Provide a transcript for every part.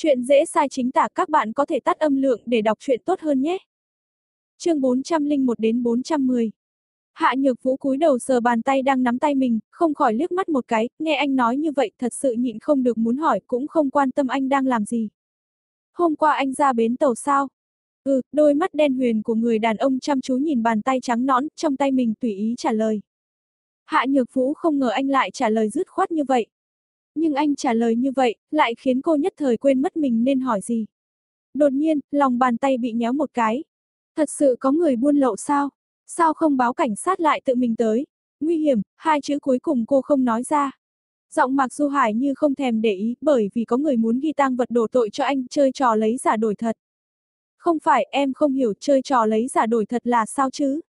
Chuyện dễ sai chính tả các bạn có thể tắt âm lượng để đọc chuyện tốt hơn nhé. Chương 401 đến 410 Hạ nhược vũ cúi đầu sờ bàn tay đang nắm tay mình, không khỏi liếc mắt một cái, nghe anh nói như vậy thật sự nhịn không được muốn hỏi cũng không quan tâm anh đang làm gì. Hôm qua anh ra bến tàu sao? Ừ, đôi mắt đen huyền của người đàn ông chăm chú nhìn bàn tay trắng nõn trong tay mình tùy ý trả lời. Hạ nhược vũ không ngờ anh lại trả lời dứt khoát như vậy. Nhưng anh trả lời như vậy, lại khiến cô nhất thời quên mất mình nên hỏi gì. Đột nhiên, lòng bàn tay bị nhéo một cái. Thật sự có người buôn lậu sao? Sao không báo cảnh sát lại tự mình tới? Nguy hiểm, hai chữ cuối cùng cô không nói ra. Giọng Mạc Du Hải như không thèm để ý bởi vì có người muốn ghi tang vật đổ tội cho anh chơi trò lấy giả đổi thật. Không phải em không hiểu chơi trò lấy giả đổi thật là sao chứ?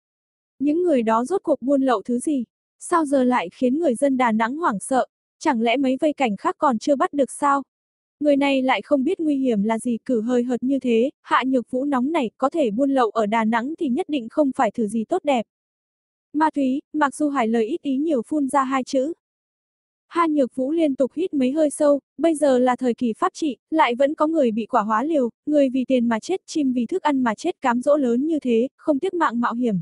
Những người đó rốt cuộc buôn lậu thứ gì? Sao giờ lại khiến người dân Đà Nẵng hoảng sợ? Chẳng lẽ mấy vây cảnh khác còn chưa bắt được sao? Người này lại không biết nguy hiểm là gì cử hơi hợt như thế, hạ nhược vũ nóng này có thể buôn lậu ở Đà Nẵng thì nhất định không phải thử gì tốt đẹp. Ma túy, mặc dù hải lời ít ý nhiều phun ra hai chữ. Hạ nhược vũ liên tục hít mấy hơi sâu, bây giờ là thời kỳ pháp trị, lại vẫn có người bị quả hóa liều, người vì tiền mà chết, chim vì thức ăn mà chết cám dỗ lớn như thế, không tiếc mạng mạo hiểm.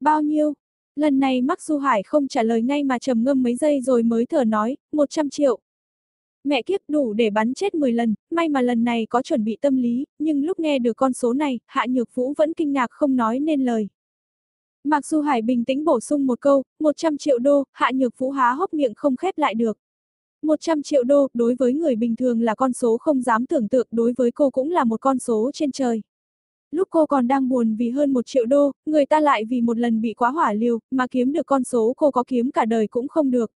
Bao nhiêu? Lần này Mắc Du Hải không trả lời ngay mà trầm ngâm mấy giây rồi mới thở nói, 100 triệu. Mẹ kiếp đủ để bắn chết 10 lần, may mà lần này có chuẩn bị tâm lý, nhưng lúc nghe được con số này, Hạ Nhược Vũ vẫn kinh ngạc không nói nên lời. Mặc dù Hải bình tĩnh bổ sung một câu, 100 triệu đô, Hạ Nhược Vũ há hốc miệng không khép lại được. 100 triệu đô, đối với người bình thường là con số không dám tưởng tượng, đối với cô cũng là một con số trên trời. Lúc cô còn đang buồn vì hơn một triệu đô, người ta lại vì một lần bị quá hỏa liều, mà kiếm được con số cô có kiếm cả đời cũng không được.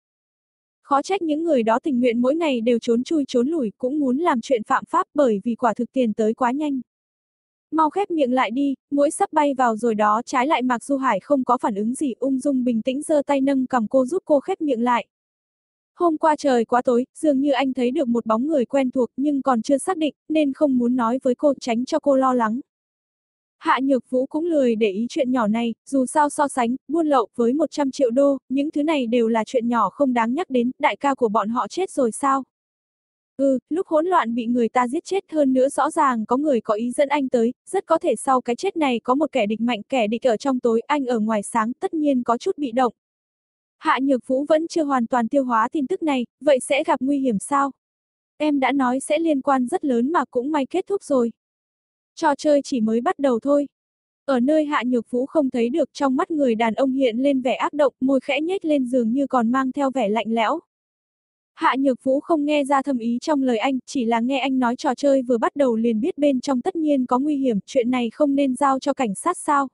Khó trách những người đó tình nguyện mỗi ngày đều trốn chui trốn lủi cũng muốn làm chuyện phạm pháp bởi vì quả thực tiền tới quá nhanh. Mau khép miệng lại đi, mũi sắp bay vào rồi đó trái lại Mạc Du Hải không có phản ứng gì ung dung bình tĩnh giơ tay nâng cầm cô giúp cô khép miệng lại. Hôm qua trời quá tối, dường như anh thấy được một bóng người quen thuộc nhưng còn chưa xác định nên không muốn nói với cô tránh cho cô lo lắng. Hạ Nhược Vũ cũng lười để ý chuyện nhỏ này, dù sao so sánh, buôn lậu với 100 triệu đô, những thứ này đều là chuyện nhỏ không đáng nhắc đến, đại ca của bọn họ chết rồi sao? Ừ, lúc hỗn loạn bị người ta giết chết hơn nữa rõ ràng có người có ý dẫn anh tới, rất có thể sau cái chết này có một kẻ địch mạnh kẻ địch ở trong tối, anh ở ngoài sáng, tất nhiên có chút bị động. Hạ Nhược Vũ vẫn chưa hoàn toàn tiêu hóa tin tức này, vậy sẽ gặp nguy hiểm sao? Em đã nói sẽ liên quan rất lớn mà cũng may kết thúc rồi. Trò chơi chỉ mới bắt đầu thôi. Ở nơi Hạ Nhược Vũ không thấy được trong mắt người đàn ông hiện lên vẻ ác động, môi khẽ nhếch lên giường như còn mang theo vẻ lạnh lẽo. Hạ Nhược Vũ không nghe ra thâm ý trong lời anh, chỉ là nghe anh nói trò chơi vừa bắt đầu liền biết bên trong tất nhiên có nguy hiểm, chuyện này không nên giao cho cảnh sát sao.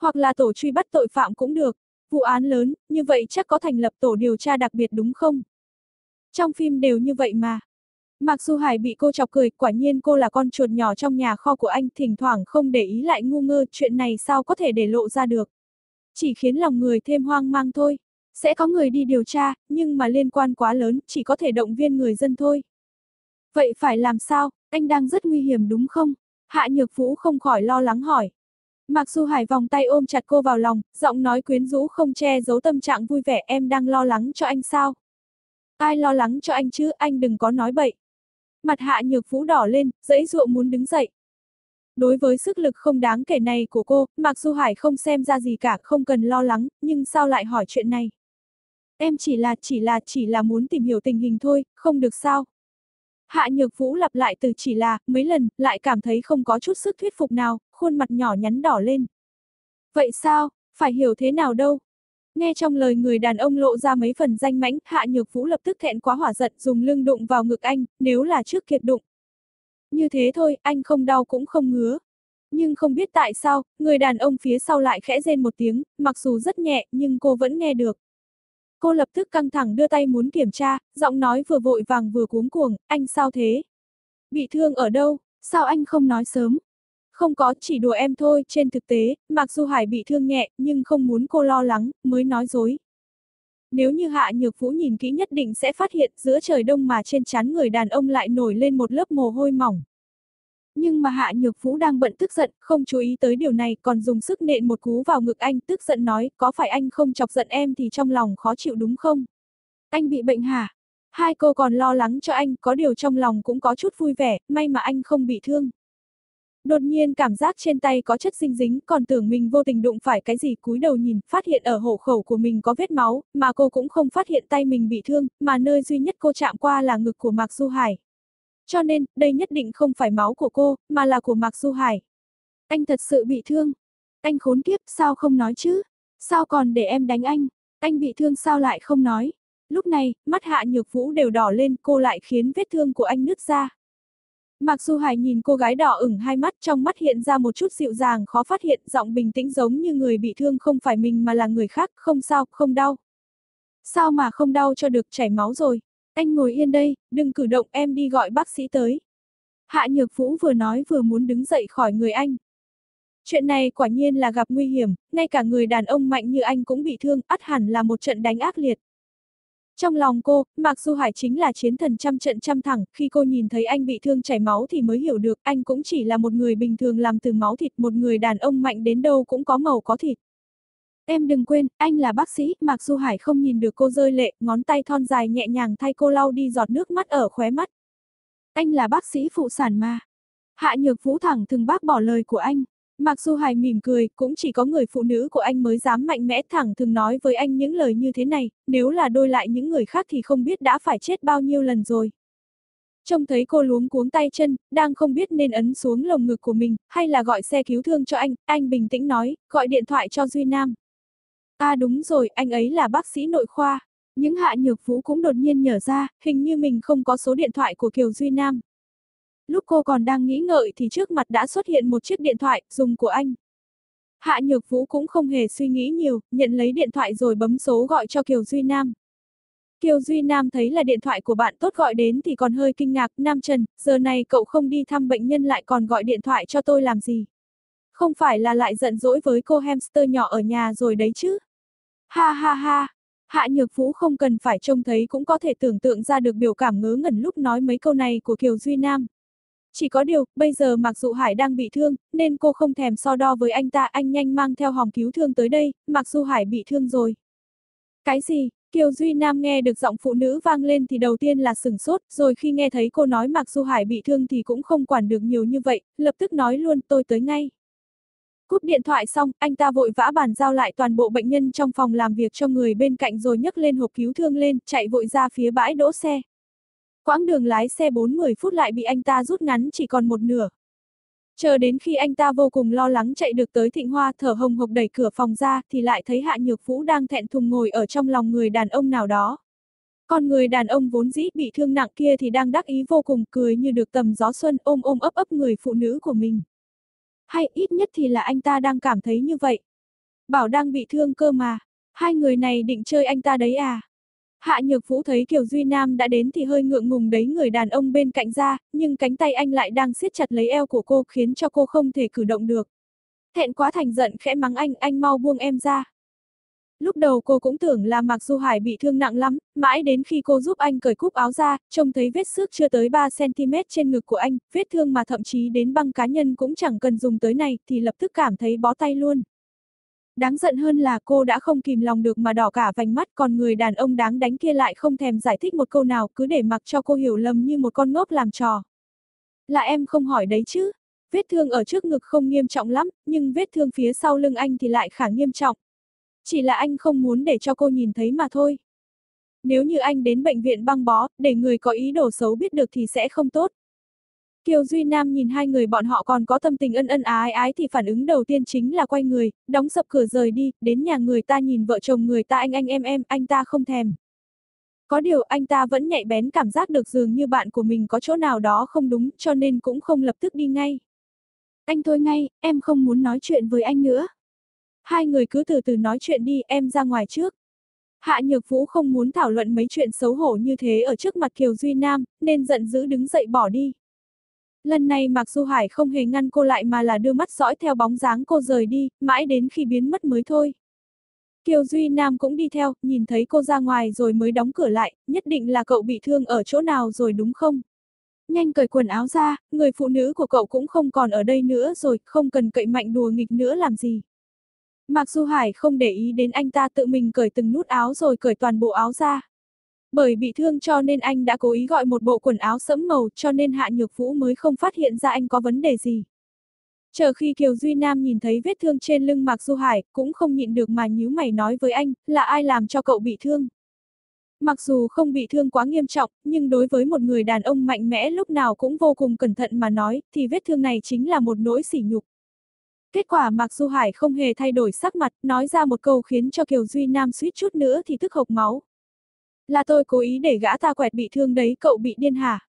Hoặc là tổ truy bắt tội phạm cũng được. Vụ án lớn, như vậy chắc có thành lập tổ điều tra đặc biệt đúng không? Trong phim đều như vậy mà. Mạc Du Hải bị cô chọc cười, quả nhiên cô là con chuột nhỏ trong nhà kho của anh, thỉnh thoảng không để ý lại ngu ngơ, chuyện này sao có thể để lộ ra được. Chỉ khiến lòng người thêm hoang mang thôi. Sẽ có người đi điều tra, nhưng mà liên quan quá lớn, chỉ có thể động viên người dân thôi. Vậy phải làm sao, anh đang rất nguy hiểm đúng không? Hạ Nhược Vũ không khỏi lo lắng hỏi. Mạc Du Hải vòng tay ôm chặt cô vào lòng, giọng nói quyến rũ không che giấu tâm trạng vui vẻ em đang lo lắng cho anh sao? Ai lo lắng cho anh chứ, anh đừng có nói bậy. Mặt hạ nhược vũ đỏ lên, dãy ruộng muốn đứng dậy. Đối với sức lực không đáng kể này của cô, Mạc Du Hải không xem ra gì cả, không cần lo lắng, nhưng sao lại hỏi chuyện này? Em chỉ là, chỉ là, chỉ là muốn tìm hiểu tình hình thôi, không được sao? Hạ Nhược Vũ lặp lại từ chỉ là, mấy lần, lại cảm thấy không có chút sức thuyết phục nào, khuôn mặt nhỏ nhắn đỏ lên. Vậy sao, phải hiểu thế nào đâu, Nghe trong lời người đàn ông lộ ra mấy phần danh mãnh, Hạ Nhược Vũ lập tức thẹn quá hỏa giận dùng lưng đụng vào ngực anh, nếu là trước kiệt đụng. Như thế thôi, anh không đau cũng không ngứa. Nhưng không biết tại sao, người đàn ông phía sau lại khẽ rên một tiếng, mặc dù rất nhẹ, nhưng cô vẫn nghe được. Cô lập tức căng thẳng đưa tay muốn kiểm tra, giọng nói vừa vội vàng vừa cuống cuồng, anh sao thế? Bị thương ở đâu, sao anh không nói sớm? Không có, chỉ đùa em thôi, trên thực tế, mặc dù Hải bị thương nhẹ, nhưng không muốn cô lo lắng, mới nói dối. Nếu như Hạ Nhược Vũ nhìn kỹ nhất định sẽ phát hiện giữa trời đông mà trên chán người đàn ông lại nổi lên một lớp mồ hôi mỏng. Nhưng mà Hạ Nhược Vũ đang bận tức giận, không chú ý tới điều này, còn dùng sức nện một cú vào ngực anh, tức giận nói, có phải anh không chọc giận em thì trong lòng khó chịu đúng không? Anh bị bệnh hả? Hai cô còn lo lắng cho anh, có điều trong lòng cũng có chút vui vẻ, may mà anh không bị thương. Đột nhiên cảm giác trên tay có chất dinh dính, còn tưởng mình vô tình đụng phải cái gì cúi đầu nhìn, phát hiện ở hổ khẩu của mình có vết máu, mà cô cũng không phát hiện tay mình bị thương, mà nơi duy nhất cô chạm qua là ngực của Mạc Du Hải. Cho nên, đây nhất định không phải máu của cô, mà là của Mạc Du Hải. Anh thật sự bị thương. Anh khốn kiếp, sao không nói chứ? Sao còn để em đánh anh? Anh bị thương sao lại không nói? Lúc này, mắt hạ nhược vũ đều đỏ lên, cô lại khiến vết thương của anh nứt ra. Mạc Du Hải nhìn cô gái đỏ ửng hai mắt trong mắt hiện ra một chút dịu dàng khó phát hiện, giọng bình tĩnh giống như người bị thương không phải mình mà là người khác, không sao, không đau. Sao mà không đau cho được chảy máu rồi? Anh ngồi yên đây, đừng cử động em đi gọi bác sĩ tới. Hạ Nhược Vũ vừa nói vừa muốn đứng dậy khỏi người anh. Chuyện này quả nhiên là gặp nguy hiểm, ngay cả người đàn ông mạnh như anh cũng bị thương, ắt hẳn là một trận đánh ác liệt. Trong lòng cô, Mạc Du Hải chính là chiến thần trăm trận trăm thẳng, khi cô nhìn thấy anh bị thương chảy máu thì mới hiểu được anh cũng chỉ là một người bình thường làm từ máu thịt, một người đàn ông mạnh đến đâu cũng có màu có thịt. Em đừng quên, anh là bác sĩ, Mạc Du Hải không nhìn được cô rơi lệ, ngón tay thon dài nhẹ nhàng thay cô lau đi giọt nước mắt ở khóe mắt. Anh là bác sĩ phụ sản mà. Hạ Nhược Vũ thẳng thừng bác bỏ lời của anh. Mặc dù Hải mỉm cười, cũng chỉ có người phụ nữ của anh mới dám mạnh mẽ thẳng thường nói với anh những lời như thế này, nếu là đôi lại những người khác thì không biết đã phải chết bao nhiêu lần rồi. Trông thấy cô luống cuống tay chân, đang không biết nên ấn xuống lồng ngực của mình, hay là gọi xe cứu thương cho anh, anh bình tĩnh nói, gọi điện thoại cho Duy Nam. À đúng rồi, anh ấy là bác sĩ nội khoa. Những hạ nhược vũ cũng đột nhiên nhở ra, hình như mình không có số điện thoại của Kiều Duy Nam. Lúc cô còn đang nghĩ ngợi thì trước mặt đã xuất hiện một chiếc điện thoại, dùng của anh. Hạ Nhược Vũ cũng không hề suy nghĩ nhiều, nhận lấy điện thoại rồi bấm số gọi cho Kiều Duy Nam. Kiều Duy Nam thấy là điện thoại của bạn tốt gọi đến thì còn hơi kinh ngạc, Nam Trần, giờ này cậu không đi thăm bệnh nhân lại còn gọi điện thoại cho tôi làm gì? Không phải là lại giận dỗi với cô hamster nhỏ ở nhà rồi đấy chứ? Ha ha ha, Hạ Nhược Vũ không cần phải trông thấy cũng có thể tưởng tượng ra được biểu cảm ngớ ngẩn lúc nói mấy câu này của Kiều Duy Nam. Chỉ có điều, bây giờ Mạc Dụ Hải đang bị thương, nên cô không thèm so đo với anh ta, anh nhanh mang theo hòm cứu thương tới đây, Mạc Dụ Hải bị thương rồi. Cái gì? Kiều Duy Nam nghe được giọng phụ nữ vang lên thì đầu tiên là sừng sốt, rồi khi nghe thấy cô nói Mạc Du Hải bị thương thì cũng không quản được nhiều như vậy, lập tức nói luôn tôi tới ngay. Cúp điện thoại xong, anh ta vội vã bàn giao lại toàn bộ bệnh nhân trong phòng làm việc cho người bên cạnh rồi nhấc lên hộp cứu thương lên, chạy vội ra phía bãi đỗ xe. Quãng đường lái xe 4-10 phút lại bị anh ta rút ngắn chỉ còn một nửa. Chờ đến khi anh ta vô cùng lo lắng chạy được tới thịnh hoa thở hồng hộc đẩy cửa phòng ra thì lại thấy Hạ Nhược Vũ đang thẹn thùng ngồi ở trong lòng người đàn ông nào đó. Còn người đàn ông vốn dĩ bị thương nặng kia thì đang đắc ý vô cùng cười như được tầm gió xuân ôm ôm ấp ấp người phụ nữ của mình. Hay ít nhất thì là anh ta đang cảm thấy như vậy. Bảo đang bị thương cơ mà. Hai người này định chơi anh ta đấy à? Hạ Nhược Vũ thấy Kiều Duy Nam đã đến thì hơi ngượng ngùng đấy người đàn ông bên cạnh ra, nhưng cánh tay anh lại đang siết chặt lấy eo của cô khiến cho cô không thể cử động được. Thẹn quá thành giận khẽ mắng anh, anh mau buông em ra. Lúc đầu cô cũng tưởng là Mạc Du Hải bị thương nặng lắm, mãi đến khi cô giúp anh cởi cúc áo ra, trông thấy vết xước chưa tới 3cm trên ngực của anh, vết thương mà thậm chí đến băng cá nhân cũng chẳng cần dùng tới này, thì lập tức cảm thấy bó tay luôn. Đáng giận hơn là cô đã không kìm lòng được mà đỏ cả vành mắt còn người đàn ông đáng đánh kia lại không thèm giải thích một câu nào cứ để mặc cho cô hiểu lầm như một con ngốc làm trò. Là em không hỏi đấy chứ. Vết thương ở trước ngực không nghiêm trọng lắm, nhưng vết thương phía sau lưng anh thì lại khá nghiêm trọng. Chỉ là anh không muốn để cho cô nhìn thấy mà thôi. Nếu như anh đến bệnh viện băng bó, để người có ý đồ xấu biết được thì sẽ không tốt. Kiều Duy Nam nhìn hai người bọn họ còn có tâm tình ân ân ái ái thì phản ứng đầu tiên chính là quay người, đóng sập cửa rời đi, đến nhà người ta nhìn vợ chồng người ta anh anh em em, anh ta không thèm. Có điều anh ta vẫn nhạy bén cảm giác được dường như bạn của mình có chỗ nào đó không đúng cho nên cũng không lập tức đi ngay. Anh thôi ngay, em không muốn nói chuyện với anh nữa. Hai người cứ từ từ nói chuyện đi, em ra ngoài trước. Hạ Nhược Vũ không muốn thảo luận mấy chuyện xấu hổ như thế ở trước mặt Kiều Duy Nam, nên giận dữ đứng dậy bỏ đi. Lần này Mạc Du Hải không hề ngăn cô lại mà là đưa mắt dõi theo bóng dáng cô rời đi, mãi đến khi biến mất mới thôi. Kiều Duy Nam cũng đi theo, nhìn thấy cô ra ngoài rồi mới đóng cửa lại, nhất định là cậu bị thương ở chỗ nào rồi đúng không? Nhanh cởi quần áo ra, người phụ nữ của cậu cũng không còn ở đây nữa rồi, không cần cậy mạnh đùa nghịch nữa làm gì. Mạc Du Hải không để ý đến anh ta tự mình cởi từng nút áo rồi cởi toàn bộ áo ra. Bởi bị thương cho nên anh đã cố ý gọi một bộ quần áo sẫm màu cho nên Hạ Nhược Vũ mới không phát hiện ra anh có vấn đề gì. Chờ khi Kiều Duy Nam nhìn thấy vết thương trên lưng Mạc Du Hải, cũng không nhịn được mà nhíu mày nói với anh, là ai làm cho cậu bị thương. Mặc dù không bị thương quá nghiêm trọng, nhưng đối với một người đàn ông mạnh mẽ lúc nào cũng vô cùng cẩn thận mà nói, thì vết thương này chính là một nỗi sỉ nhục. Kết quả Mạc Du Hải không hề thay đổi sắc mặt, nói ra một câu khiến cho Kiều Duy Nam suýt chút nữa thì tức hộc máu. Là tôi cố ý để gã ta quẹt bị thương đấy cậu bị điên hả?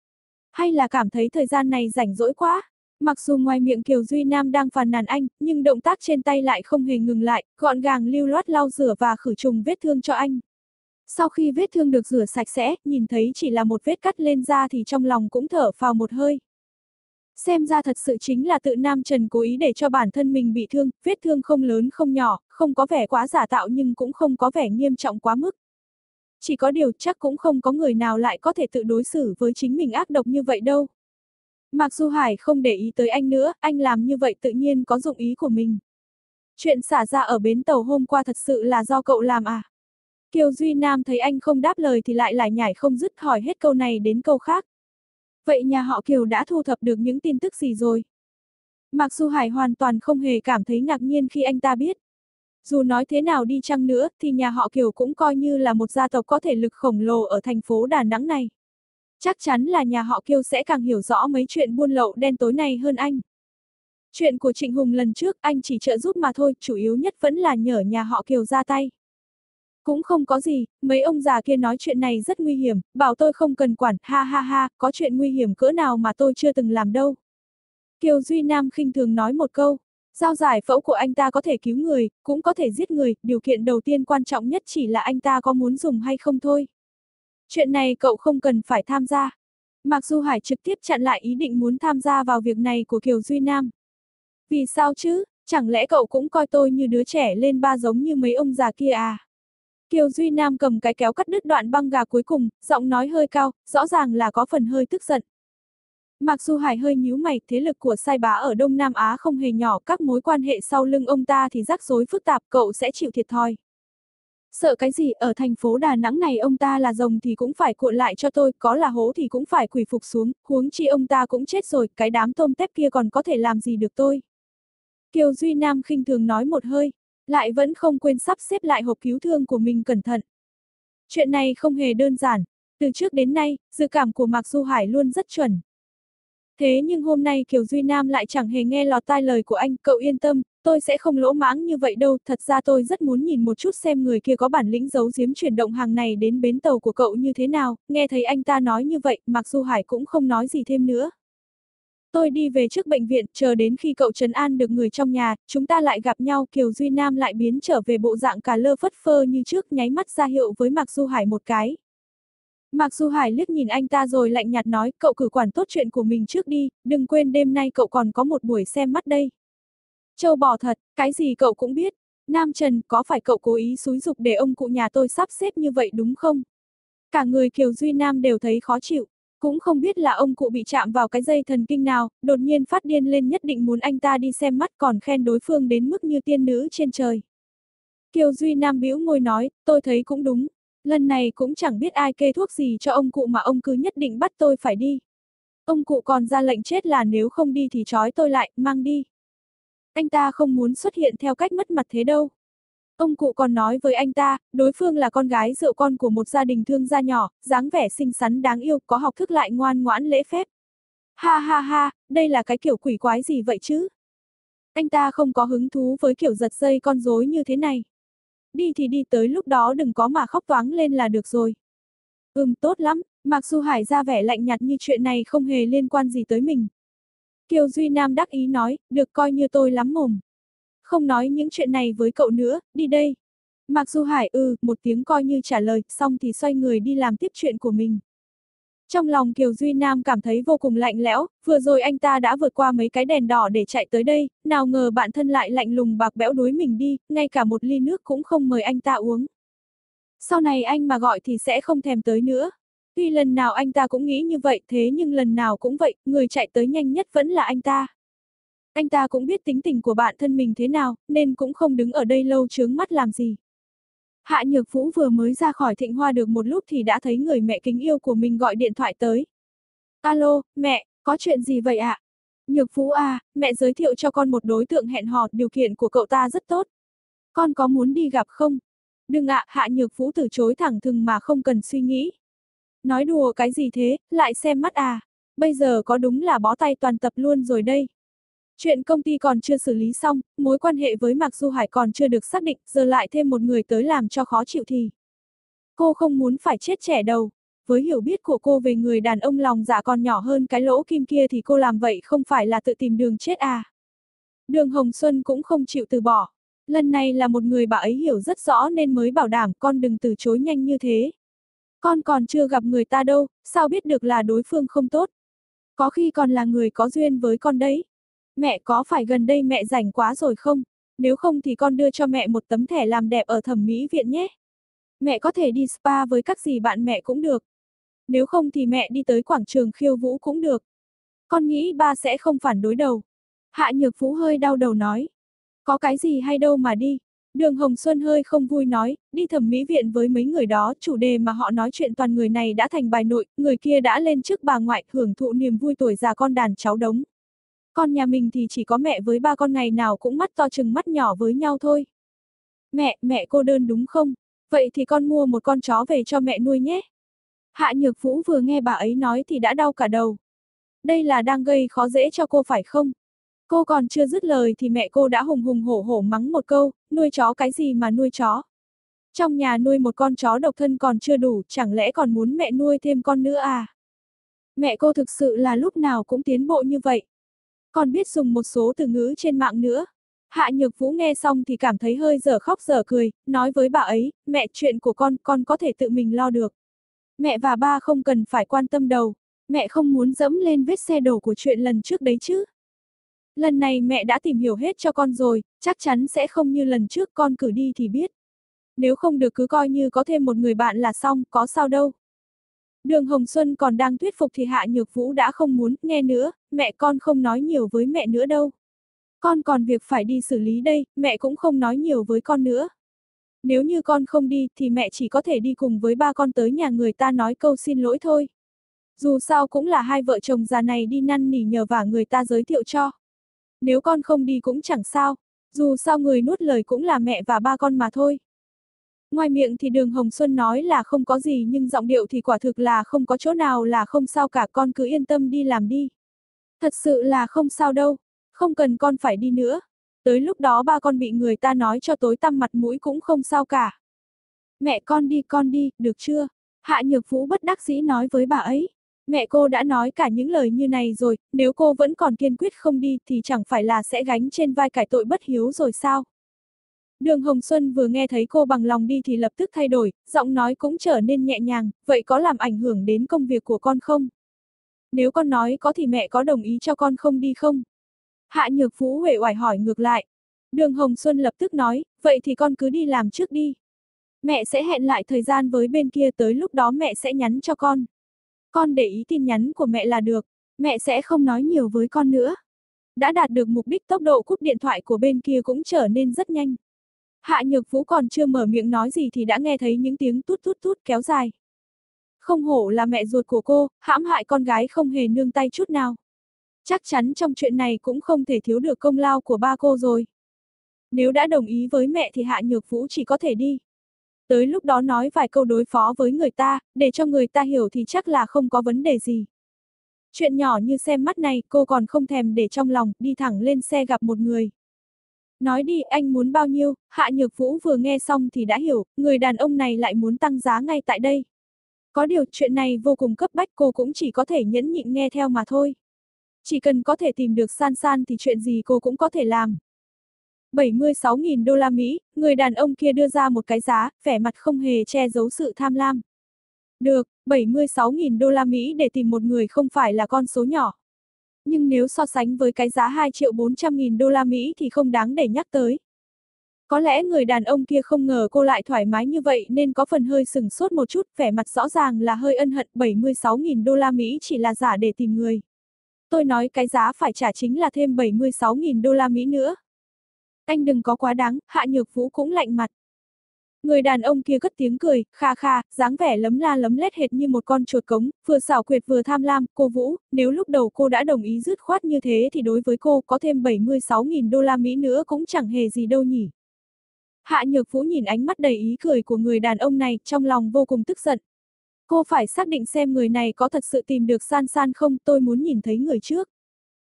Hay là cảm thấy thời gian này rảnh rỗi quá? Mặc dù ngoài miệng Kiều Duy Nam đang phàn nàn anh, nhưng động tác trên tay lại không hề ngừng lại, gọn gàng lưu loát lau rửa và khử trùng vết thương cho anh. Sau khi vết thương được rửa sạch sẽ, nhìn thấy chỉ là một vết cắt lên da thì trong lòng cũng thở phào một hơi. Xem ra thật sự chính là tự Nam Trần cố ý để cho bản thân mình bị thương, vết thương không lớn không nhỏ, không có vẻ quá giả tạo nhưng cũng không có vẻ nghiêm trọng quá mức. Chỉ có điều chắc cũng không có người nào lại có thể tự đối xử với chính mình ác độc như vậy đâu. Mạc Du Hải không để ý tới anh nữa, anh làm như vậy tự nhiên có dụng ý của mình. Chuyện xả ra ở bến tàu hôm qua thật sự là do cậu làm à? Kiều Duy Nam thấy anh không đáp lời thì lại lại nhảy không dứt hỏi hết câu này đến câu khác. Vậy nhà họ Kiều đã thu thập được những tin tức gì rồi? Mạc Du Hải hoàn toàn không hề cảm thấy ngạc nhiên khi anh ta biết. Dù nói thế nào đi chăng nữa thì nhà họ Kiều cũng coi như là một gia tộc có thể lực khổng lồ ở thành phố Đà Nẵng này. Chắc chắn là nhà họ Kiều sẽ càng hiểu rõ mấy chuyện buôn lậu đen tối này hơn anh. Chuyện của Trịnh Hùng lần trước anh chỉ trợ giúp mà thôi, chủ yếu nhất vẫn là nhờ nhà họ Kiều ra tay. Cũng không có gì, mấy ông già kia nói chuyện này rất nguy hiểm, bảo tôi không cần quản, ha ha ha, có chuyện nguy hiểm cỡ nào mà tôi chưa từng làm đâu. Kiều Duy Nam khinh thường nói một câu, giao giải phẫu của anh ta có thể cứu người, cũng có thể giết người, điều kiện đầu tiên quan trọng nhất chỉ là anh ta có muốn dùng hay không thôi. Chuyện này cậu không cần phải tham gia. Mặc dù Hải trực tiếp chặn lại ý định muốn tham gia vào việc này của Kiều Duy Nam. Vì sao chứ, chẳng lẽ cậu cũng coi tôi như đứa trẻ lên ba giống như mấy ông già kia à? Kiều Duy Nam cầm cái kéo cắt đứt đoạn băng gà cuối cùng, giọng nói hơi cao, rõ ràng là có phần hơi tức giận. Mặc dù Hải hơi nhíu mày, thế lực của sai bá ở Đông Nam Á không hề nhỏ, các mối quan hệ sau lưng ông ta thì rắc rối phức tạp, cậu sẽ chịu thiệt thòi. Sợ cái gì, ở thành phố Đà Nẵng này ông ta là rồng thì cũng phải cuộn lại cho tôi, có là hố thì cũng phải quỳ phục xuống, huống chi ông ta cũng chết rồi, cái đám tôm tép kia còn có thể làm gì được tôi. Kiều Duy Nam khinh thường nói một hơi, lại vẫn không quên sắp xếp lại hộp cứu thương của mình cẩn thận. Chuyện này không hề đơn giản, từ trước đến nay, dự cảm của Mạc Du Hải luôn rất chuẩn. Thế nhưng hôm nay Kiều Duy Nam lại chẳng hề nghe lọt tai lời của anh, cậu yên tâm, tôi sẽ không lỗ mãng như vậy đâu, thật ra tôi rất muốn nhìn một chút xem người kia có bản lĩnh giấu giếm chuyển động hàng này đến bến tàu của cậu như thế nào, nghe thấy anh ta nói như vậy, Mặc Du Hải cũng không nói gì thêm nữa. Tôi đi về trước bệnh viện, chờ đến khi cậu trấn an được người trong nhà, chúng ta lại gặp nhau, Kiều Duy Nam lại biến trở về bộ dạng cả lơ phất phơ như trước, nháy mắt ra hiệu với Mạc Du Hải một cái. Mạc Du Hải liếc nhìn anh ta rồi lạnh nhạt nói, cậu cử quản tốt chuyện của mình trước đi, đừng quên đêm nay cậu còn có một buổi xem mắt đây. Châu bò thật, cái gì cậu cũng biết. Nam Trần, có phải cậu cố ý xúi dục để ông cụ nhà tôi sắp xếp như vậy đúng không? Cả người Kiều Duy Nam đều thấy khó chịu. Cũng không biết là ông cụ bị chạm vào cái dây thần kinh nào, đột nhiên phát điên lên nhất định muốn anh ta đi xem mắt còn khen đối phương đến mức như tiên nữ trên trời. Kiều Duy Nam bĩu môi nói, tôi thấy cũng đúng. Lần này cũng chẳng biết ai kê thuốc gì cho ông cụ mà ông cứ nhất định bắt tôi phải đi. Ông cụ còn ra lệnh chết là nếu không đi thì trói tôi lại, mang đi. Anh ta không muốn xuất hiện theo cách mất mặt thế đâu. Ông cụ còn nói với anh ta, đối phương là con gái rượu con của một gia đình thương gia nhỏ, dáng vẻ xinh xắn đáng yêu, có học thức lại ngoan ngoãn lễ phép. Ha ha ha, đây là cái kiểu quỷ quái gì vậy chứ? Anh ta không có hứng thú với kiểu giật dây con rối như thế này. Đi thì đi tới lúc đó đừng có mà khóc toáng lên là được rồi. Ừm tốt lắm, Mặc Du Hải ra vẻ lạnh nhạt như chuyện này không hề liên quan gì tới mình. Kiều Duy Nam đắc ý nói, được coi như tôi lắm mồm. Không nói những chuyện này với cậu nữa, đi đây. Mặc Du Hải ừ, một tiếng coi như trả lời, xong thì xoay người đi làm tiếp chuyện của mình. Trong lòng Kiều Duy Nam cảm thấy vô cùng lạnh lẽo, vừa rồi anh ta đã vượt qua mấy cái đèn đỏ để chạy tới đây, nào ngờ bạn thân lại lạnh lùng bạc bẽo đuối mình đi, ngay cả một ly nước cũng không mời anh ta uống. Sau này anh mà gọi thì sẽ không thèm tới nữa. Tuy lần nào anh ta cũng nghĩ như vậy thế nhưng lần nào cũng vậy, người chạy tới nhanh nhất vẫn là anh ta. Anh ta cũng biết tính tình của bạn thân mình thế nào, nên cũng không đứng ở đây lâu chướng mắt làm gì. Hạ Nhược Vũ vừa mới ra khỏi thịnh hoa được một lúc thì đã thấy người mẹ kính yêu của mình gọi điện thoại tới. Alo, mẹ, có chuyện gì vậy ạ? À? Nhược Vũ à, mẹ giới thiệu cho con một đối tượng hẹn hò, điều kiện của cậu ta rất tốt. Con có muốn đi gặp không? Đừng ạ, Hạ Nhược Vũ từ chối thẳng thừng mà không cần suy nghĩ. Nói đùa cái gì thế, lại xem mắt à? Bây giờ có đúng là bó tay toàn tập luôn rồi đây. Chuyện công ty còn chưa xử lý xong, mối quan hệ với Mạc Du Hải còn chưa được xác định, giờ lại thêm một người tới làm cho khó chịu thì. Cô không muốn phải chết trẻ đầu. Với hiểu biết của cô về người đàn ông lòng dạ còn nhỏ hơn cái lỗ kim kia thì cô làm vậy không phải là tự tìm đường chết à. Đường Hồng Xuân cũng không chịu từ bỏ. Lần này là một người bà ấy hiểu rất rõ nên mới bảo đảm con đừng từ chối nhanh như thế. Con còn chưa gặp người ta đâu, sao biết được là đối phương không tốt. Có khi còn là người có duyên với con đấy. Mẹ có phải gần đây mẹ rảnh quá rồi không? Nếu không thì con đưa cho mẹ một tấm thẻ làm đẹp ở thẩm mỹ viện nhé. Mẹ có thể đi spa với các gì bạn mẹ cũng được. Nếu không thì mẹ đi tới quảng trường khiêu vũ cũng được. Con nghĩ ba sẽ không phản đối đâu. Hạ Nhược Vũ hơi đau đầu nói. Có cái gì hay đâu mà đi. Đường Hồng Xuân hơi không vui nói, đi thẩm mỹ viện với mấy người đó, chủ đề mà họ nói chuyện toàn người này đã thành bài nội, người kia đã lên trước bà ngoại, hưởng thụ niềm vui tuổi già con đàn cháu đống. Con nhà mình thì chỉ có mẹ với ba con ngày nào cũng mắt to chừng mắt nhỏ với nhau thôi. Mẹ, mẹ cô đơn đúng không? Vậy thì con mua một con chó về cho mẹ nuôi nhé. Hạ Nhược Vũ vừa nghe bà ấy nói thì đã đau cả đầu. Đây là đang gây khó dễ cho cô phải không? Cô còn chưa dứt lời thì mẹ cô đã hùng hùng hổ hổ mắng một câu, nuôi chó cái gì mà nuôi chó. Trong nhà nuôi một con chó độc thân còn chưa đủ, chẳng lẽ còn muốn mẹ nuôi thêm con nữa à? Mẹ cô thực sự là lúc nào cũng tiến bộ như vậy. Còn biết dùng một số từ ngữ trên mạng nữa. Hạ Nhược Vũ nghe xong thì cảm thấy hơi dở khóc dở cười, nói với bà ấy, mẹ chuyện của con, con có thể tự mình lo được. Mẹ và ba không cần phải quan tâm đầu, mẹ không muốn dẫm lên vết xe đổ của chuyện lần trước đấy chứ. Lần này mẹ đã tìm hiểu hết cho con rồi, chắc chắn sẽ không như lần trước con cử đi thì biết. Nếu không được cứ coi như có thêm một người bạn là xong, có sao đâu. Đường Hồng Xuân còn đang thuyết phục thì Hạ Nhược Vũ đã không muốn nghe nữa, mẹ con không nói nhiều với mẹ nữa đâu. Con còn việc phải đi xử lý đây, mẹ cũng không nói nhiều với con nữa. Nếu như con không đi thì mẹ chỉ có thể đi cùng với ba con tới nhà người ta nói câu xin lỗi thôi. Dù sao cũng là hai vợ chồng già này đi năn nỉ nhờ vả người ta giới thiệu cho. Nếu con không đi cũng chẳng sao, dù sao người nuốt lời cũng là mẹ và ba con mà thôi. Ngoài miệng thì đường Hồng Xuân nói là không có gì nhưng giọng điệu thì quả thực là không có chỗ nào là không sao cả con cứ yên tâm đi làm đi. Thật sự là không sao đâu, không cần con phải đi nữa. Tới lúc đó ba con bị người ta nói cho tối tăm mặt mũi cũng không sao cả. Mẹ con đi con đi, được chưa? Hạ Nhược Vũ bất đắc dĩ nói với bà ấy. Mẹ cô đã nói cả những lời như này rồi, nếu cô vẫn còn kiên quyết không đi thì chẳng phải là sẽ gánh trên vai cải tội bất hiếu rồi sao? Đường Hồng Xuân vừa nghe thấy cô bằng lòng đi thì lập tức thay đổi, giọng nói cũng trở nên nhẹ nhàng, vậy có làm ảnh hưởng đến công việc của con không? Nếu con nói có thì mẹ có đồng ý cho con không đi không? Hạ Nhược Phú Huệ oải hỏi ngược lại. Đường Hồng Xuân lập tức nói, vậy thì con cứ đi làm trước đi. Mẹ sẽ hẹn lại thời gian với bên kia tới lúc đó mẹ sẽ nhắn cho con. Con để ý tin nhắn của mẹ là được, mẹ sẽ không nói nhiều với con nữa. Đã đạt được mục đích tốc độ cúp điện thoại của bên kia cũng trở nên rất nhanh. Hạ Nhược Vũ còn chưa mở miệng nói gì thì đã nghe thấy những tiếng tút tút tút kéo dài. Không hổ là mẹ ruột của cô, hãm hại con gái không hề nương tay chút nào. Chắc chắn trong chuyện này cũng không thể thiếu được công lao của ba cô rồi. Nếu đã đồng ý với mẹ thì Hạ Nhược Vũ chỉ có thể đi. Tới lúc đó nói vài câu đối phó với người ta, để cho người ta hiểu thì chắc là không có vấn đề gì. Chuyện nhỏ như xem mắt này cô còn không thèm để trong lòng, đi thẳng lên xe gặp một người. Nói đi, anh muốn bao nhiêu, Hạ Nhược Vũ vừa nghe xong thì đã hiểu, người đàn ông này lại muốn tăng giá ngay tại đây. Có điều chuyện này vô cùng cấp bách cô cũng chỉ có thể nhẫn nhịn nghe theo mà thôi. Chỉ cần có thể tìm được san san thì chuyện gì cô cũng có thể làm. 76.000 đô la Mỹ, người đàn ông kia đưa ra một cái giá, vẻ mặt không hề che giấu sự tham lam. Được, 76.000 đô la Mỹ để tìm một người không phải là con số nhỏ. Nhưng nếu so sánh với cái giá 2 triệu 400 nghìn đô la Mỹ thì không đáng để nhắc tới. Có lẽ người đàn ông kia không ngờ cô lại thoải mái như vậy nên có phần hơi sừng sốt một chút, vẻ mặt rõ ràng là hơi ân hận 76.000 đô la Mỹ chỉ là giả để tìm người. Tôi nói cái giá phải trả chính là thêm 76.000 đô la Mỹ nữa. Anh đừng có quá đáng, Hạ Nhược Vũ cũng lạnh mặt. Người đàn ông kia cất tiếng cười, kha kha, dáng vẻ lấm la lấm lét hệt như một con chuột cống, vừa xảo quyệt vừa tham lam, cô Vũ, nếu lúc đầu cô đã đồng ý dứt khoát như thế thì đối với cô có thêm 76.000 đô la Mỹ nữa cũng chẳng hề gì đâu nhỉ. Hạ Nhược Vũ nhìn ánh mắt đầy ý cười của người đàn ông này, trong lòng vô cùng tức giận. Cô phải xác định xem người này có thật sự tìm được san san không, tôi muốn nhìn thấy người trước.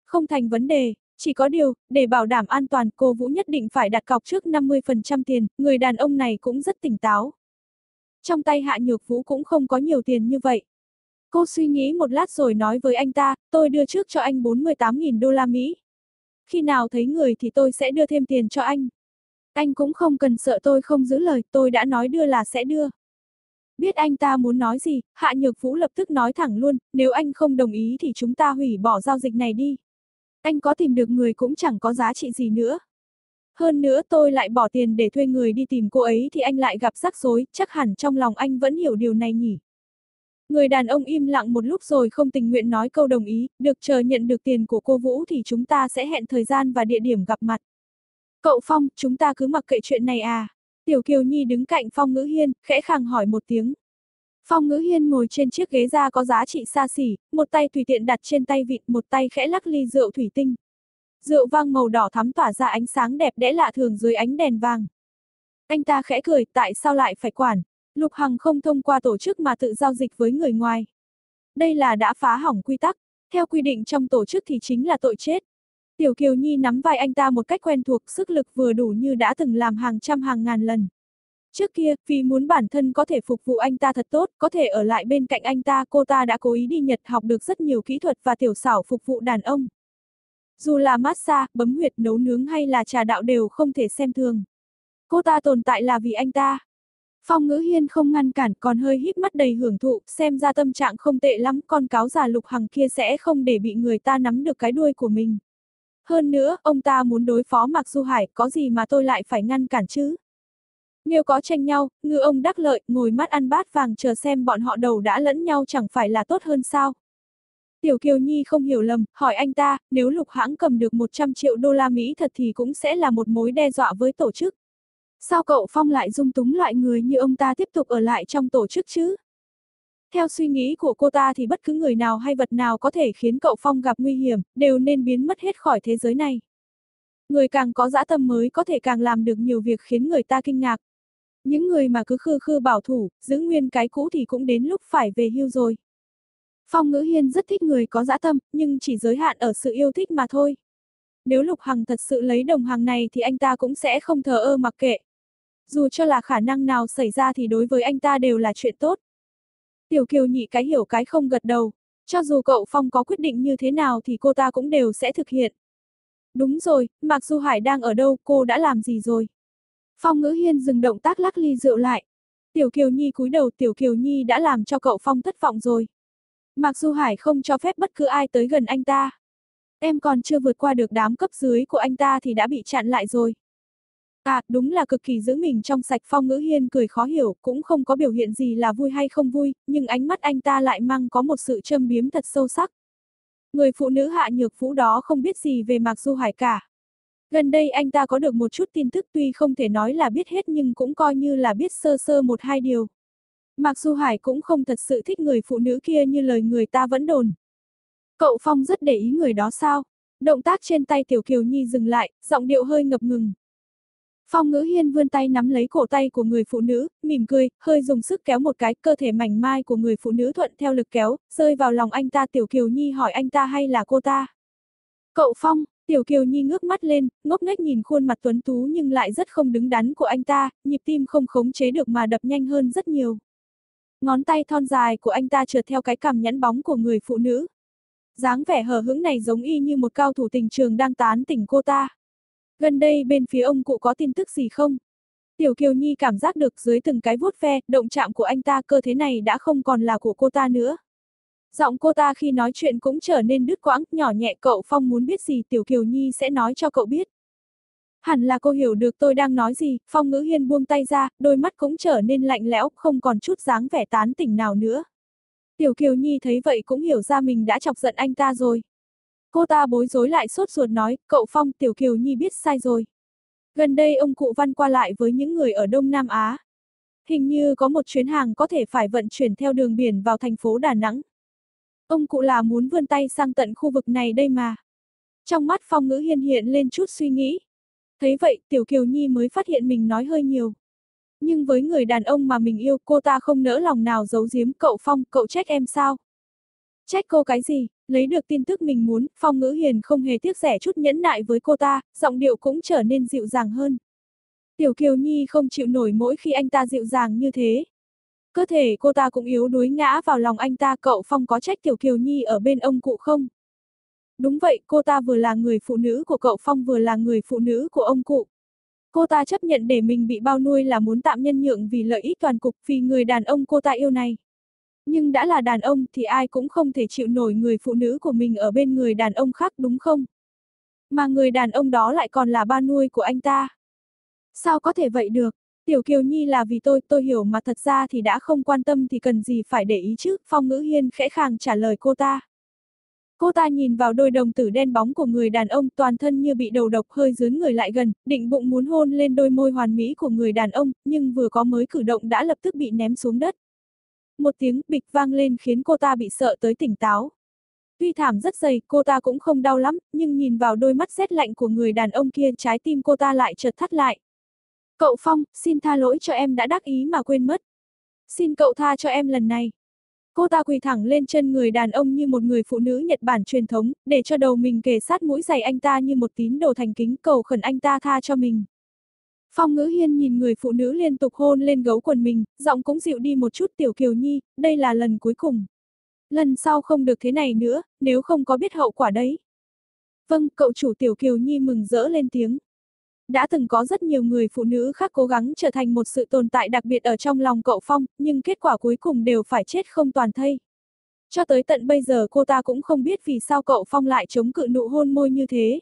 Không thành vấn đề, chỉ có điều, để bảo đảm an toàn cô Vũ nhất định phải đặt cọc trước 50% tiền, người đàn ông này cũng rất tỉnh táo. Trong tay Hạ Nhược Vũ cũng không có nhiều tiền như vậy. Cô suy nghĩ một lát rồi nói với anh ta, tôi đưa trước cho anh 48.000 đô la Mỹ. Khi nào thấy người thì tôi sẽ đưa thêm tiền cho anh. Anh cũng không cần sợ tôi không giữ lời, tôi đã nói đưa là sẽ đưa. Biết anh ta muốn nói gì, Hạ Nhược Vũ lập tức nói thẳng luôn, nếu anh không đồng ý thì chúng ta hủy bỏ giao dịch này đi. Anh có tìm được người cũng chẳng có giá trị gì nữa. Hơn nữa tôi lại bỏ tiền để thuê người đi tìm cô ấy thì anh lại gặp rắc rối, chắc hẳn trong lòng anh vẫn hiểu điều này nhỉ. Người đàn ông im lặng một lúc rồi không tình nguyện nói câu đồng ý, được chờ nhận được tiền của cô Vũ thì chúng ta sẽ hẹn thời gian và địa điểm gặp mặt. Cậu Phong, chúng ta cứ mặc kệ chuyện này à? Tiểu Kiều Nhi đứng cạnh Phong Ngữ Hiên, khẽ khàng hỏi một tiếng. Phong Ngữ Hiên ngồi trên chiếc ghế da có giá trị xa xỉ, một tay tùy tiện đặt trên tay vịt, một tay khẽ lắc ly rượu thủy tinh. Rượu vang màu đỏ thắm tỏa ra ánh sáng đẹp đẽ lạ thường dưới ánh đèn vàng. Anh ta khẽ cười, tại sao lại phải quản? Lục Hằng không thông qua tổ chức mà tự giao dịch với người ngoài. Đây là đã phá hỏng quy tắc, theo quy định trong tổ chức thì chính là tội chết. Tiểu Kiều Nhi nắm vai anh ta một cách quen thuộc, sức lực vừa đủ như đã từng làm hàng trăm hàng ngàn lần. Trước kia, vì muốn bản thân có thể phục vụ anh ta thật tốt, có thể ở lại bên cạnh anh ta, cô ta đã cố ý đi Nhật học được rất nhiều kỹ thuật và tiểu xảo phục vụ đàn ông. Dù là massage, bấm huyệt, nấu nướng hay là trà đạo đều không thể xem thường. Cô ta tồn tại là vì anh ta. Phong ngữ hiên không ngăn cản còn hơi híp mắt đầy hưởng thụ, xem ra tâm trạng không tệ lắm, con cáo già lục hằng kia sẽ không để bị người ta nắm được cái đuôi của mình. Hơn nữa, ông ta muốn đối phó Mạc Du Hải, có gì mà tôi lại phải ngăn cản chứ? Nếu có tranh nhau, ngư ông đắc lợi, ngồi mắt ăn bát vàng chờ xem bọn họ đầu đã lẫn nhau chẳng phải là tốt hơn sao? Tiểu Kiều Nhi không hiểu lầm, hỏi anh ta, nếu lục hãng cầm được 100 triệu đô la Mỹ thật thì cũng sẽ là một mối đe dọa với tổ chức. Sao cậu Phong lại dung túng loại người như ông ta tiếp tục ở lại trong tổ chức chứ? Theo suy nghĩ của cô ta thì bất cứ người nào hay vật nào có thể khiến cậu Phong gặp nguy hiểm, đều nên biến mất hết khỏi thế giới này. Người càng có dã tâm mới có thể càng làm được nhiều việc khiến người ta kinh ngạc. Những người mà cứ khư khư bảo thủ, giữ nguyên cái cũ thì cũng đến lúc phải về hưu rồi. Phong Ngữ Hiên rất thích người có dã tâm, nhưng chỉ giới hạn ở sự yêu thích mà thôi. Nếu Lục Hằng thật sự lấy đồng hàng này thì anh ta cũng sẽ không thờ ơ mặc kệ. Dù cho là khả năng nào xảy ra thì đối với anh ta đều là chuyện tốt. Tiểu Kiều nhị cái hiểu cái không gật đầu. Cho dù cậu Phong có quyết định như thế nào thì cô ta cũng đều sẽ thực hiện. Đúng rồi, Mạc Du Hải đang ở đâu, cô đã làm gì rồi? Phong ngữ hiên dừng động tác lắc ly rượu lại. Tiểu Kiều Nhi cúi đầu Tiểu Kiều Nhi đã làm cho cậu Phong thất vọng rồi. Mạc Du Hải không cho phép bất cứ ai tới gần anh ta. Em còn chưa vượt qua được đám cấp dưới của anh ta thì đã bị chặn lại rồi. À, đúng là cực kỳ giữ mình trong sạch Phong Ngữ Hiên cười khó hiểu, cũng không có biểu hiện gì là vui hay không vui, nhưng ánh mắt anh ta lại mang có một sự châm biếm thật sâu sắc. Người phụ nữ hạ nhược vũ đó không biết gì về Mạc Du Hải cả. Gần đây anh ta có được một chút tin tức tuy không thể nói là biết hết nhưng cũng coi như là biết sơ sơ một hai điều. Mặc Du Hải cũng không thật sự thích người phụ nữ kia như lời người ta vẫn đồn. Cậu Phong rất để ý người đó sao? Động tác trên tay Tiểu Kiều Nhi dừng lại, giọng điệu hơi ngập ngừng. Phong ngữ hiên vươn tay nắm lấy cổ tay của người phụ nữ, mỉm cười, hơi dùng sức kéo một cái, cơ thể mảnh mai của người phụ nữ thuận theo lực kéo, rơi vào lòng anh ta Tiểu Kiều Nhi hỏi anh ta hay là cô ta. Cậu Phong, Tiểu Kiều Nhi ngước mắt lên, ngốc nghếch nhìn khuôn mặt tuấn tú nhưng lại rất không đứng đắn của anh ta, nhịp tim không khống chế được mà đập nhanh hơn rất nhiều. Ngón tay thon dài của anh ta trượt theo cái cằm nhẵn bóng của người phụ nữ. dáng vẻ hờ hững này giống y như một cao thủ tình trường đang tán tỉnh cô ta. Gần đây bên phía ông cụ có tin tức gì không? Tiểu Kiều Nhi cảm giác được dưới từng cái vuốt ve, động chạm của anh ta cơ thế này đã không còn là của cô ta nữa. Giọng cô ta khi nói chuyện cũng trở nên đứt quãng, nhỏ nhẹ cậu Phong muốn biết gì Tiểu Kiều Nhi sẽ nói cho cậu biết. Hẳn là cô hiểu được tôi đang nói gì, Phong ngữ hiên buông tay ra, đôi mắt cũng trở nên lạnh lẽo, không còn chút dáng vẻ tán tỉnh nào nữa. Tiểu Kiều Nhi thấy vậy cũng hiểu ra mình đã chọc giận anh ta rồi. Cô ta bối rối lại sốt ruột nói, cậu Phong, Tiểu Kiều Nhi biết sai rồi. Gần đây ông cụ văn qua lại với những người ở Đông Nam Á. hình như có một chuyến hàng có thể phải vận chuyển theo đường biển vào thành phố Đà Nẵng. Ông cụ là muốn vươn tay sang tận khu vực này đây mà. Trong mắt Phong Ngữ Hiên hiện lên chút suy nghĩ. Thấy vậy, Tiểu Kiều Nhi mới phát hiện mình nói hơi nhiều. Nhưng với người đàn ông mà mình yêu, cô ta không nỡ lòng nào giấu giếm cậu Phong, cậu trách em sao? Trách cô cái gì? Lấy được tin tức mình muốn, Phong Ngữ Hiền không hề tiếc rẻ chút nhẫn nại với cô ta, giọng điệu cũng trở nên dịu dàng hơn. Tiểu Kiều Nhi không chịu nổi mỗi khi anh ta dịu dàng như thế. Cơ thể cô ta cũng yếu đuối ngã vào lòng anh ta, cậu Phong có trách Tiểu Kiều Nhi ở bên ông cụ không? Đúng vậy, cô ta vừa là người phụ nữ của cậu Phong vừa là người phụ nữ của ông cụ. Cô ta chấp nhận để mình bị bao nuôi là muốn tạm nhân nhượng vì lợi ích toàn cục vì người đàn ông cô ta yêu này. Nhưng đã là đàn ông thì ai cũng không thể chịu nổi người phụ nữ của mình ở bên người đàn ông khác đúng không? Mà người đàn ông đó lại còn là ba nuôi của anh ta. Sao có thể vậy được? Tiểu Kiều Nhi là vì tôi, tôi hiểu mà thật ra thì đã không quan tâm thì cần gì phải để ý chứ, Phong Ngữ Hiên khẽ khàng trả lời cô ta. Cô ta nhìn vào đôi đồng tử đen bóng của người đàn ông toàn thân như bị đầu độc hơi dướn người lại gần, định bụng muốn hôn lên đôi môi hoàn mỹ của người đàn ông, nhưng vừa có mới cử động đã lập tức bị ném xuống đất. Một tiếng bịch vang lên khiến cô ta bị sợ tới tỉnh táo. Tuy thảm rất dày, cô ta cũng không đau lắm, nhưng nhìn vào đôi mắt rét lạnh của người đàn ông kia trái tim cô ta lại chợt thắt lại. Cậu Phong, xin tha lỗi cho em đã đắc ý mà quên mất. Xin cậu tha cho em lần này. Cô ta quỳ thẳng lên chân người đàn ông như một người phụ nữ Nhật Bản truyền thống, để cho đầu mình kề sát mũi giày anh ta như một tín đồ thành kính cầu khẩn anh ta tha cho mình. Phong ngữ hiên nhìn người phụ nữ liên tục hôn lên gấu quần mình, giọng cũng dịu đi một chút tiểu kiều nhi, đây là lần cuối cùng. Lần sau không được thế này nữa, nếu không có biết hậu quả đấy. Vâng, cậu chủ tiểu kiều nhi mừng rỡ lên tiếng. Đã từng có rất nhiều người phụ nữ khác cố gắng trở thành một sự tồn tại đặc biệt ở trong lòng cậu Phong, nhưng kết quả cuối cùng đều phải chết không toàn thây. Cho tới tận bây giờ cô ta cũng không biết vì sao cậu Phong lại chống cự nụ hôn môi như thế.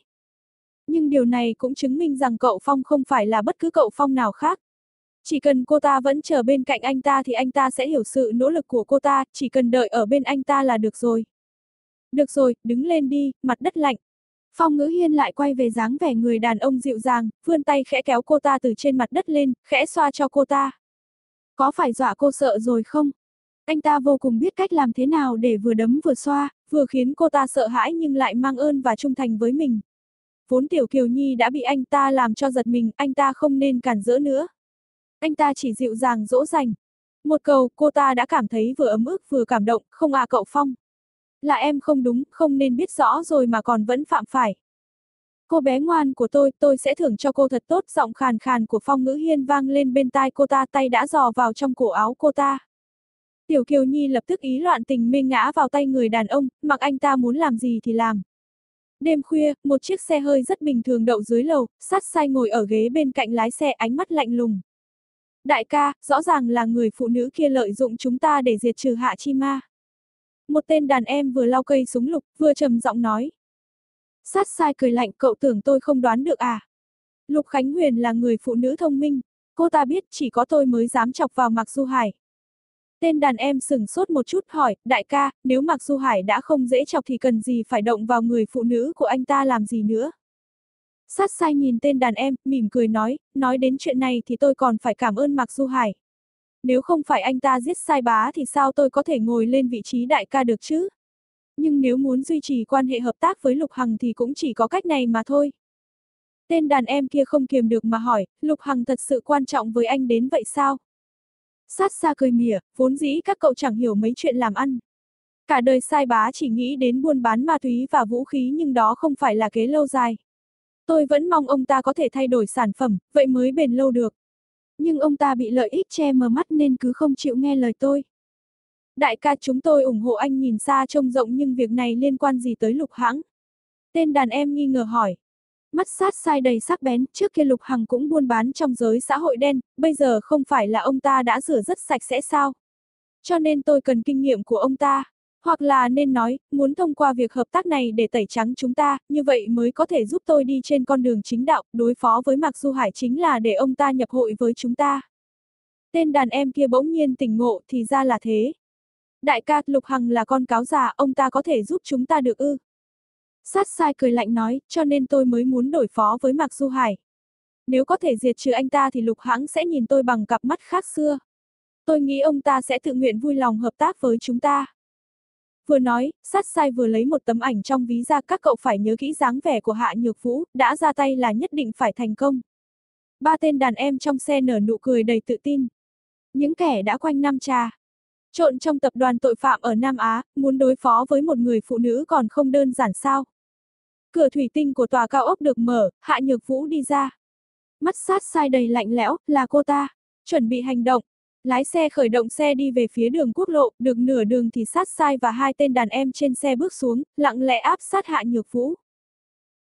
Nhưng điều này cũng chứng minh rằng cậu Phong không phải là bất cứ cậu Phong nào khác. Chỉ cần cô ta vẫn chờ bên cạnh anh ta thì anh ta sẽ hiểu sự nỗ lực của cô ta, chỉ cần đợi ở bên anh ta là được rồi. Được rồi, đứng lên đi, mặt đất lạnh, Phong ngữ hiên lại quay về dáng vẻ người đàn ông dịu dàng, vươn tay khẽ kéo cô ta từ trên mặt đất lên, khẽ xoa cho cô ta. Có phải dọa cô sợ rồi không? Anh ta vô cùng biết cách làm thế nào để vừa đấm vừa xoa, vừa khiến cô ta sợ hãi nhưng lại mang ơn và trung thành với mình. Vốn Tiểu Kiều Nhi đã bị anh ta làm cho giật mình, anh ta không nên cản rỡ nữa. Anh ta chỉ dịu dàng dỗ dành. Một câu, cô ta đã cảm thấy vừa ấm ức vừa cảm động, không à cậu Phong. Là em không đúng, không nên biết rõ rồi mà còn vẫn phạm phải. Cô bé ngoan của tôi, tôi sẽ thưởng cho cô thật tốt, giọng khàn khàn của Phong Ngữ Hiên vang lên bên tai cô ta, tay đã dò vào trong cổ áo cô ta. Tiểu Kiều Nhi lập tức ý loạn tình mê ngã vào tay người đàn ông, mặc anh ta muốn làm gì thì làm. Đêm khuya, một chiếc xe hơi rất bình thường đậu dưới lầu, sát sai ngồi ở ghế bên cạnh lái xe ánh mắt lạnh lùng. Đại ca, rõ ràng là người phụ nữ kia lợi dụng chúng ta để diệt trừ hạ chi ma. Một tên đàn em vừa lau cây súng lục, vừa trầm giọng nói. Sát sai cười lạnh, cậu tưởng tôi không đoán được à? Lục Khánh Huyền là người phụ nữ thông minh, cô ta biết chỉ có tôi mới dám chọc vào Mạc Du Hải. Tên đàn em sửng sốt một chút hỏi, đại ca, nếu Mạc Du Hải đã không dễ chọc thì cần gì phải động vào người phụ nữ của anh ta làm gì nữa? Sát sai nhìn tên đàn em, mỉm cười nói, nói đến chuyện này thì tôi còn phải cảm ơn Mạc Du Hải. Nếu không phải anh ta giết sai bá thì sao tôi có thể ngồi lên vị trí đại ca được chứ? Nhưng nếu muốn duy trì quan hệ hợp tác với Lục Hằng thì cũng chỉ có cách này mà thôi. Tên đàn em kia không kiềm được mà hỏi, Lục Hằng thật sự quan trọng với anh đến vậy sao? Sát xa cười mỉa, vốn dĩ các cậu chẳng hiểu mấy chuyện làm ăn. Cả đời sai bá chỉ nghĩ đến buôn bán ma túy và vũ khí nhưng đó không phải là kế lâu dài. Tôi vẫn mong ông ta có thể thay đổi sản phẩm, vậy mới bền lâu được. Nhưng ông ta bị lợi ích che mờ mắt nên cứ không chịu nghe lời tôi. Đại ca chúng tôi ủng hộ anh nhìn xa trông rộng nhưng việc này liên quan gì tới lục hãng? Tên đàn em nghi ngờ hỏi. Mắt sát sai đầy sắc bén, trước kia Lục Hằng cũng buôn bán trong giới xã hội đen, bây giờ không phải là ông ta đã rửa rất sạch sẽ sao? Cho nên tôi cần kinh nghiệm của ông ta. Hoặc là nên nói, muốn thông qua việc hợp tác này để tẩy trắng chúng ta, như vậy mới có thể giúp tôi đi trên con đường chính đạo, đối phó với Mạc Du Hải chính là để ông ta nhập hội với chúng ta. Tên đàn em kia bỗng nhiên tỉnh ngộ thì ra là thế. Đại ca, Lục Hằng là con cáo già, ông ta có thể giúp chúng ta được ư. Sát sai cười lạnh nói, cho nên tôi mới muốn đổi phó với Mạc Du Hải. Nếu có thể diệt trừ anh ta thì Lục Hãng sẽ nhìn tôi bằng cặp mắt khác xưa. Tôi nghĩ ông ta sẽ tự nguyện vui lòng hợp tác với chúng ta. Vừa nói, sát sai vừa lấy một tấm ảnh trong ví ra các cậu phải nhớ kỹ dáng vẻ của Hạ Nhược Vũ, đã ra tay là nhất định phải thành công. Ba tên đàn em trong xe nở nụ cười đầy tự tin. Những kẻ đã quanh năm trà. Trộn trong tập đoàn tội phạm ở Nam Á, muốn đối phó với một người phụ nữ còn không đơn giản sao. Cửa thủy tinh của tòa cao ốc được mở, Hạ Nhược Vũ đi ra. Mắt sát sai đầy lạnh lẽo, là cô ta. Chuẩn bị hành động, Lái xe khởi động xe đi về phía đường quốc lộ, được nửa đường thì sát sai và hai tên đàn em trên xe bước xuống, lặng lẽ áp sát Hạ Nhược Vũ.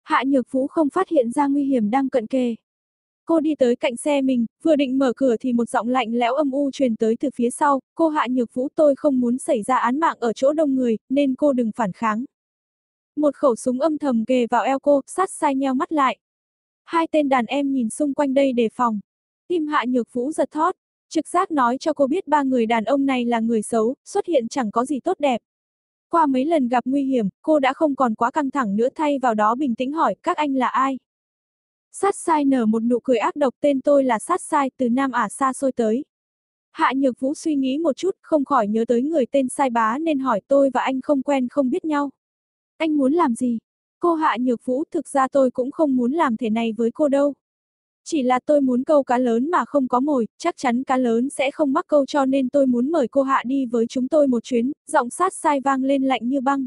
Hạ Nhược Vũ không phát hiện ra nguy hiểm đang cận kề. Cô đi tới cạnh xe mình, vừa định mở cửa thì một giọng lạnh lẽo âm u truyền tới từ phía sau, cô Hạ Nhược Vũ tôi không muốn xảy ra án mạng ở chỗ đông người, nên cô đừng phản kháng. Một khẩu súng âm thầm kề vào eo cô, sát sai nheo mắt lại. Hai tên đàn em nhìn xung quanh đây đề phòng. Tim Hạ Nhược Vũ giật thót, Trực giác nói cho cô biết ba người đàn ông này là người xấu, xuất hiện chẳng có gì tốt đẹp. Qua mấy lần gặp nguy hiểm, cô đã không còn quá căng thẳng nữa thay vào đó bình tĩnh hỏi, các anh là ai? Sát sai nở một nụ cười ác độc tên tôi là sát sai từ Nam Ả xa xôi tới. Hạ Nhược Vũ suy nghĩ một chút, không khỏi nhớ tới người tên sai bá nên hỏi tôi và anh không quen không biết nhau. Anh muốn làm gì? Cô Hạ Nhược Vũ thực ra tôi cũng không muốn làm thế này với cô đâu. Chỉ là tôi muốn câu cá lớn mà không có mồi, chắc chắn cá lớn sẽ không mắc câu cho nên tôi muốn mời cô Hạ đi với chúng tôi một chuyến, giọng sát sai vang lên lạnh như băng.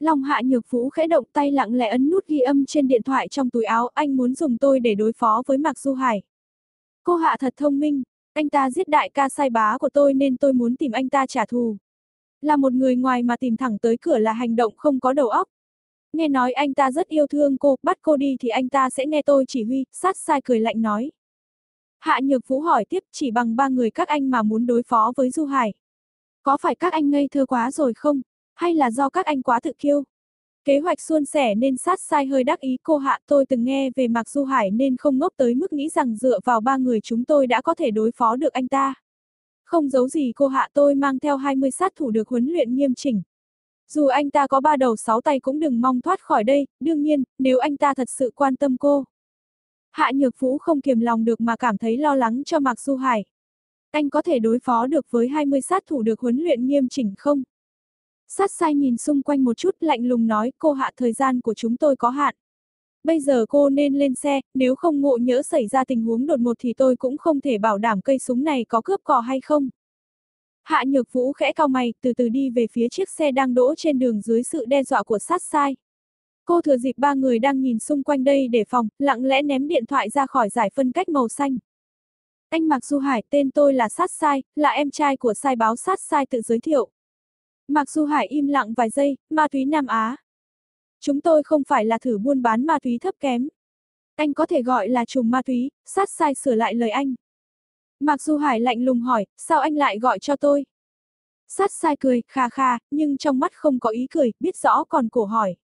Long Hạ Nhược Vũ khẽ động tay lặng lẽ ấn nút ghi âm trên điện thoại trong túi áo, anh muốn dùng tôi để đối phó với Mạc Du Hải. Cô Hạ thật thông minh, anh ta giết đại ca sai bá của tôi nên tôi muốn tìm anh ta trả thù. Là một người ngoài mà tìm thẳng tới cửa là hành động không có đầu óc, Nghe nói anh ta rất yêu thương cô, bắt cô đi thì anh ta sẽ nghe tôi chỉ huy, sát sai cười lạnh nói. Hạ Nhược Vũ hỏi tiếp chỉ bằng ba người các anh mà muốn đối phó với Du Hải. Có phải các anh ngây thơ quá rồi không? Hay là do các anh quá tự kiêu? Kế hoạch suôn sẻ nên sát sai hơi đắc ý cô Hạ tôi từng nghe về Mạc Du Hải nên không ngốc tới mức nghĩ rằng dựa vào ba người chúng tôi đã có thể đối phó được anh ta. Không giấu gì cô Hạ tôi mang theo 20 sát thủ được huấn luyện nghiêm chỉnh. Dù anh ta có ba đầu sáu tay cũng đừng mong thoát khỏi đây, đương nhiên, nếu anh ta thật sự quan tâm cô. Hạ Nhược Vũ không kiềm lòng được mà cảm thấy lo lắng cho Mạc Du Hải. Anh có thể đối phó được với 20 sát thủ được huấn luyện nghiêm chỉnh không? Sát sai nhìn xung quanh một chút lạnh lùng nói cô hạ thời gian của chúng tôi có hạn. Bây giờ cô nên lên xe, nếu không ngộ nhỡ xảy ra tình huống đột ngột thì tôi cũng không thể bảo đảm cây súng này có cướp cò hay không. Hạ Nhược Vũ khẽ cao mày, từ từ đi về phía chiếc xe đang đỗ trên đường dưới sự đe dọa của sát sai. Cô thừa dịp ba người đang nhìn xung quanh đây để phòng, lặng lẽ ném điện thoại ra khỏi giải phân cách màu xanh. Anh Mạc Du Hải, tên tôi là Sát Sai, là em trai của sai báo Sát Sai tự giới thiệu. Mạc Du Hải im lặng vài giây, ma túy Nam Á. Chúng tôi không phải là thử buôn bán ma túy thấp kém. Anh có thể gọi là trùng ma túy, Sát Sai sửa lại lời anh. Mạc Du Hải lạnh lùng hỏi, sao anh lại gọi cho tôi? Sát sai cười, kha kha, nhưng trong mắt không có ý cười, biết rõ còn cổ hỏi.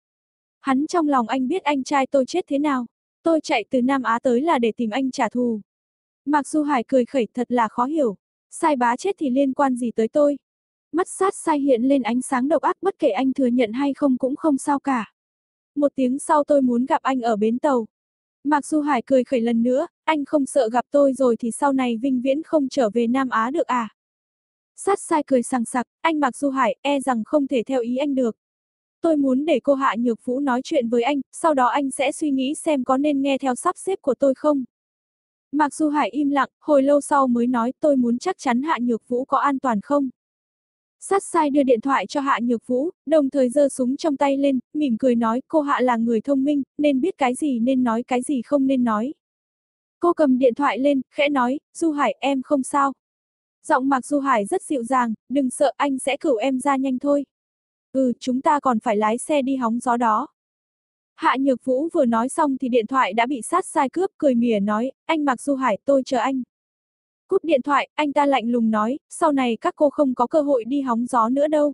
Hắn trong lòng anh biết anh trai tôi chết thế nào. Tôi chạy từ Nam Á tới là để tìm anh trả thù. Mạc Du Hải cười khẩy thật là khó hiểu. Sai bá chết thì liên quan gì tới tôi? Mắt sát sai hiện lên ánh sáng độc ác bất kể anh thừa nhận hay không cũng không sao cả. Một tiếng sau tôi muốn gặp anh ở bến tàu, Mạc Du Hải cười khẩy lần nữa, anh không sợ gặp tôi rồi thì sau này vinh viễn không trở về Nam Á được à? Sát sai cười sằng sặc, anh Mạc Du Hải e rằng không thể theo ý anh được. Tôi muốn để cô Hạ Nhược Vũ nói chuyện với anh, sau đó anh sẽ suy nghĩ xem có nên nghe theo sắp xếp của tôi không. Mạc Du Hải im lặng, hồi lâu sau mới nói tôi muốn chắc chắn Hạ Nhược Vũ có an toàn không. Sát sai đưa điện thoại cho Hạ Nhược Vũ, đồng thời giơ súng trong tay lên, mỉm cười nói cô Hạ là người thông minh, nên biết cái gì nên nói cái gì không nên nói. Cô cầm điện thoại lên, khẽ nói, Du Hải em không sao. Giọng Mạc Du Hải rất dịu dàng, đừng sợ anh sẽ cửu em ra nhanh thôi. Ừ, chúng ta còn phải lái xe đi hóng gió đó. Hạ Nhược Vũ vừa nói xong thì điện thoại đã bị sát sai cướp, cười mỉa nói, anh Mạc Du Hải tôi chờ anh. Cúp điện thoại, anh ta lạnh lùng nói, sau này các cô không có cơ hội đi hóng gió nữa đâu.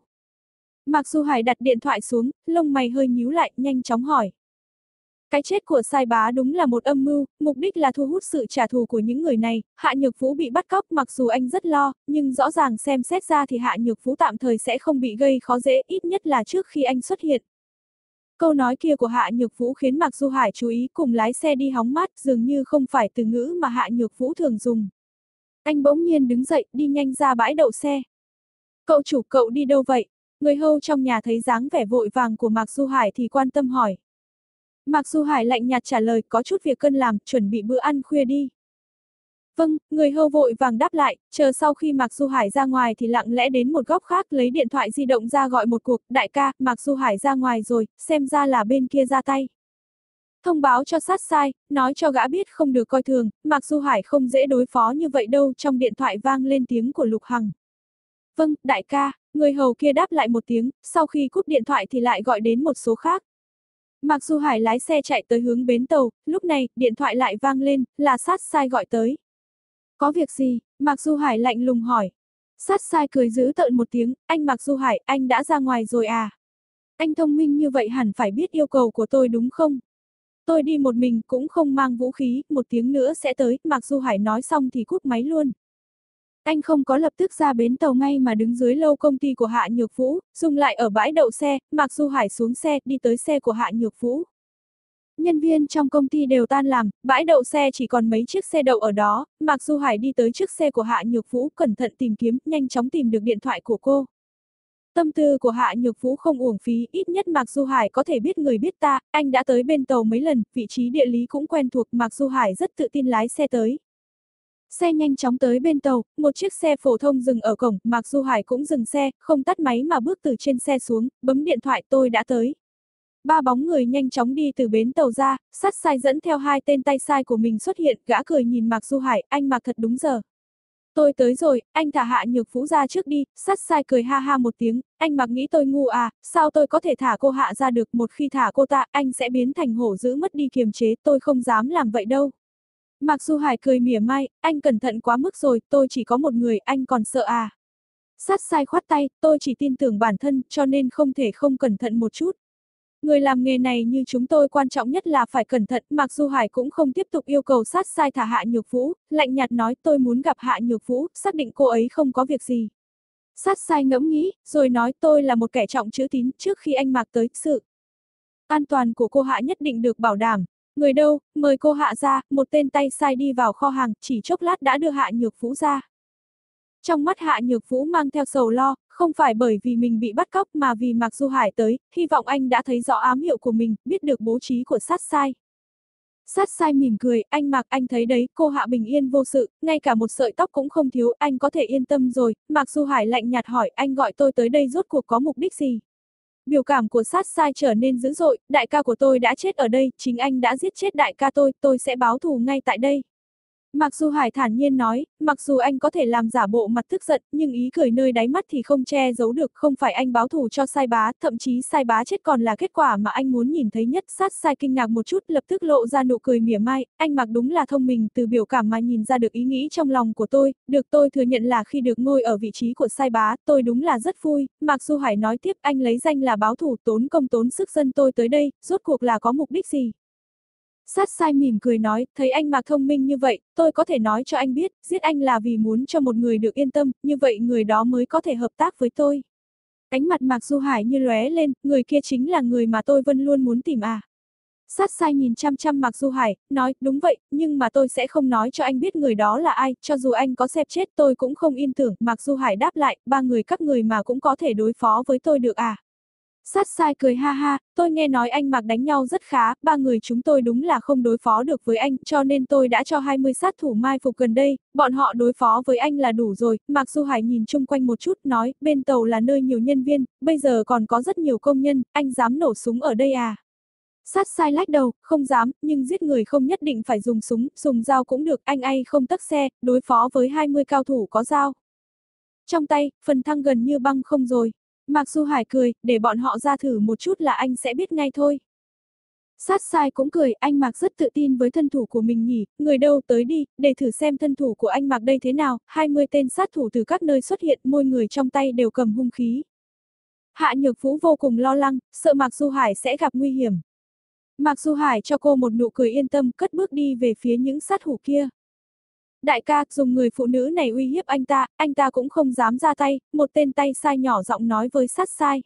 Mạc Du Hải đặt điện thoại xuống, lông mày hơi nhíu lại, nhanh chóng hỏi. Cái chết của sai bá đúng là một âm mưu, mục đích là thu hút sự trả thù của những người này. Hạ Nhược Vũ bị bắt cóc mặc dù anh rất lo, nhưng rõ ràng xem xét ra thì Hạ Nhược Vũ tạm thời sẽ không bị gây khó dễ, ít nhất là trước khi anh xuất hiện. Câu nói kia của Hạ Nhược Vũ khiến Mạc Du Hải chú ý cùng lái xe đi hóng mát dường như không phải từ ngữ mà Hạ Nhược Vũ thường dùng. Anh bỗng nhiên đứng dậy, đi nhanh ra bãi đậu xe. Cậu chủ cậu đi đâu vậy? Người hâu trong nhà thấy dáng vẻ vội vàng của Mạc Du Hải thì quan tâm hỏi. Mạc Du Hải lạnh nhạt trả lời có chút việc cân làm, chuẩn bị bữa ăn khuya đi. Vâng, người hâu vội vàng đáp lại, chờ sau khi Mạc Du Hải ra ngoài thì lặng lẽ đến một góc khác lấy điện thoại di động ra gọi một cuộc, đại ca, Mạc Du Hải ra ngoài rồi, xem ra là bên kia ra tay. Thông báo cho sát sai, nói cho gã biết không được coi thường, Mạc Du Hải không dễ đối phó như vậy đâu trong điện thoại vang lên tiếng của Lục Hằng. Vâng, đại ca, người hầu kia đáp lại một tiếng, sau khi cúp điện thoại thì lại gọi đến một số khác. Mạc Du Hải lái xe chạy tới hướng bến tàu, lúc này, điện thoại lại vang lên, là sát sai gọi tới. Có việc gì? Mạc Du Hải lạnh lùng hỏi. Sát sai cười giữ tợn một tiếng, anh Mạc Du Hải, anh đã ra ngoài rồi à? Anh thông minh như vậy hẳn phải biết yêu cầu của tôi đúng không? Tôi đi một mình cũng không mang vũ khí, một tiếng nữa sẽ tới, Mạc Du Hải nói xong thì cút máy luôn. Anh không có lập tức ra bến tàu ngay mà đứng dưới lâu công ty của Hạ Nhược Vũ, dùng lại ở bãi đậu xe, Mạc Du Hải xuống xe, đi tới xe của Hạ Nhược Vũ. Nhân viên trong công ty đều tan làm, bãi đậu xe chỉ còn mấy chiếc xe đậu ở đó, Mạc Du Hải đi tới chiếc xe của Hạ Nhược Vũ, cẩn thận tìm kiếm, nhanh chóng tìm được điện thoại của cô. Tâm tư của Hạ Nhược Vũ không uổng phí, ít nhất Mạc Du Hải có thể biết người biết ta, anh đã tới bên tàu mấy lần, vị trí địa lý cũng quen thuộc, Mạc Du Hải rất tự tin lái xe tới. Xe nhanh chóng tới bên tàu, một chiếc xe phổ thông dừng ở cổng, Mạc Du Hải cũng dừng xe, không tắt máy mà bước từ trên xe xuống, bấm điện thoại tôi đã tới. Ba bóng người nhanh chóng đi từ bến tàu ra, sát sai dẫn theo hai tên tay sai của mình xuất hiện, gã cười nhìn Mạc Du Hải, anh Mạc thật đúng giờ. Tôi tới rồi, anh thả hạ nhược vũ ra trước đi, sát sai cười ha ha một tiếng, anh mặc nghĩ tôi ngu à, sao tôi có thể thả cô hạ ra được, một khi thả cô ta, anh sẽ biến thành hổ dữ mất đi kiềm chế, tôi không dám làm vậy đâu. Mặc dù Hải cười mỉa mai, anh cẩn thận quá mức rồi, tôi chỉ có một người, anh còn sợ à. Sát sai khoát tay, tôi chỉ tin tưởng bản thân, cho nên không thể không cẩn thận một chút. Người làm nghề này như chúng tôi quan trọng nhất là phải cẩn thận, mặc dù Hải cũng không tiếp tục yêu cầu sát sai thả Hạ Nhược Vũ, lạnh nhạt nói tôi muốn gặp Hạ Nhược Vũ, xác định cô ấy không có việc gì. Sát sai ngẫm nghĩ, rồi nói tôi là một kẻ trọng chữ tín trước khi anh Mạc tới, sự an toàn của cô Hạ nhất định được bảo đảm. Người đâu, mời cô Hạ ra, một tên tay sai đi vào kho hàng, chỉ chốc lát đã đưa Hạ Nhược Vũ ra. Trong mắt Hạ Nhược Vũ mang theo sầu lo, không phải bởi vì mình bị bắt cóc mà vì Mạc Du Hải tới, hy vọng anh đã thấy rõ ám hiệu của mình, biết được bố trí của sát sai. Sát sai mỉm cười, anh Mạc anh thấy đấy, cô Hạ bình yên vô sự, ngay cả một sợi tóc cũng không thiếu, anh có thể yên tâm rồi, Mạc Du Hải lạnh nhạt hỏi, anh gọi tôi tới đây rốt cuộc có mục đích gì? Biểu cảm của sát sai trở nên dữ dội, đại ca của tôi đã chết ở đây, chính anh đã giết chết đại ca tôi, tôi sẽ báo thù ngay tại đây. Mặc dù Hải thản nhiên nói, mặc dù anh có thể làm giả bộ mặt tức giận, nhưng ý cười nơi đáy mắt thì không che giấu được, không phải anh báo thù cho sai bá, thậm chí sai bá chết còn là kết quả mà anh muốn nhìn thấy nhất. Sát sai kinh ngạc một chút, lập tức lộ ra nụ cười mỉa mai, anh mặc đúng là thông minh từ biểu cảm mà nhìn ra được ý nghĩ trong lòng của tôi, được tôi thừa nhận là khi được ngồi ở vị trí của sai bá, tôi đúng là rất vui. Mặc dù Hải nói tiếp anh lấy danh là báo thù tốn công tốn sức dân tôi tới đây, rốt cuộc là có mục đích gì? Sát sai mỉm cười nói, thấy anh mà thông minh như vậy, tôi có thể nói cho anh biết, giết anh là vì muốn cho một người được yên tâm, như vậy người đó mới có thể hợp tác với tôi. Ánh mặt Mạc Du Hải như lóe lên, người kia chính là người mà tôi vẫn luôn muốn tìm à. Sát sai nhìn chăm chăm Mạc Du Hải, nói, đúng vậy, nhưng mà tôi sẽ không nói cho anh biết người đó là ai, cho dù anh có xếp chết tôi cũng không yên tưởng, Mạc Du Hải đáp lại, ba người các người mà cũng có thể đối phó với tôi được à. Sát sai cười ha ha, tôi nghe nói anh mặc đánh nhau rất khá, ba người chúng tôi đúng là không đối phó được với anh, cho nên tôi đã cho 20 sát thủ mai phục gần đây, bọn họ đối phó với anh là đủ rồi, Mạc Du Hải nhìn chung quanh một chút, nói, bên tàu là nơi nhiều nhân viên, bây giờ còn có rất nhiều công nhân, anh dám nổ súng ở đây à? Sát sai lách đầu, không dám, nhưng giết người không nhất định phải dùng súng, dùng dao cũng được, anh ai không tắc xe, đối phó với 20 cao thủ có dao. Trong tay, phần thăng gần như băng không rồi. Mạc Du Hải cười, để bọn họ ra thử một chút là anh sẽ biết ngay thôi. Sát sai cũng cười, anh Mạc rất tự tin với thân thủ của mình nhỉ, người đâu tới đi, để thử xem thân thủ của anh Mạc đây thế nào, 20 tên sát thủ từ các nơi xuất hiện, môi người trong tay đều cầm hung khí. Hạ Nhược Vũ vô cùng lo lắng, sợ Mạc Du Hải sẽ gặp nguy hiểm. Mạc Du Hải cho cô một nụ cười yên tâm, cất bước đi về phía những sát thủ kia. Đại ca, dùng người phụ nữ này uy hiếp anh ta, anh ta cũng không dám ra tay, một tên tay sai nhỏ giọng nói với sát sai.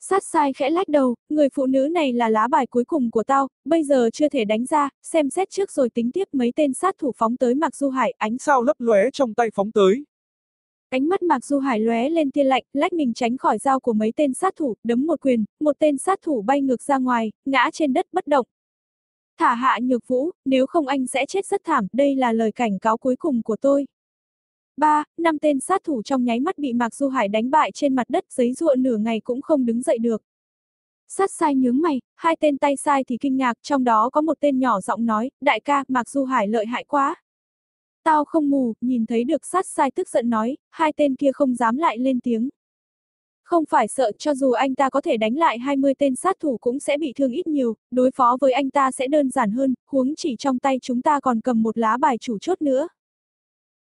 Sát sai khẽ lách đầu, người phụ nữ này là lá bài cuối cùng của tao, bây giờ chưa thể đánh ra, xem xét trước rồi tính tiếp mấy tên sát thủ phóng tới Mạc Du Hải, ánh sao lấp lóe trong tay phóng tới. Ánh mắt Mạc Du Hải lóe lên tia lạnh, lách mình tránh khỏi dao của mấy tên sát thủ, đấm một quyền, một tên sát thủ bay ngược ra ngoài, ngã trên đất bất động. Thả hạ nhược vũ, nếu không anh sẽ chết rất thảm, đây là lời cảnh cáo cuối cùng của tôi. Ba, năm tên sát thủ trong nháy mắt bị Mạc Du Hải đánh bại trên mặt đất giấy ruộng nửa ngày cũng không đứng dậy được. Sát sai nhướng mày, hai tên tay sai thì kinh ngạc, trong đó có một tên nhỏ giọng nói, đại ca, Mạc Du Hải lợi hại quá. Tao không mù, nhìn thấy được sát sai tức giận nói, hai tên kia không dám lại lên tiếng. Không phải sợ cho dù anh ta có thể đánh lại 20 tên sát thủ cũng sẽ bị thương ít nhiều, đối phó với anh ta sẽ đơn giản hơn, huống chỉ trong tay chúng ta còn cầm một lá bài chủ chốt nữa.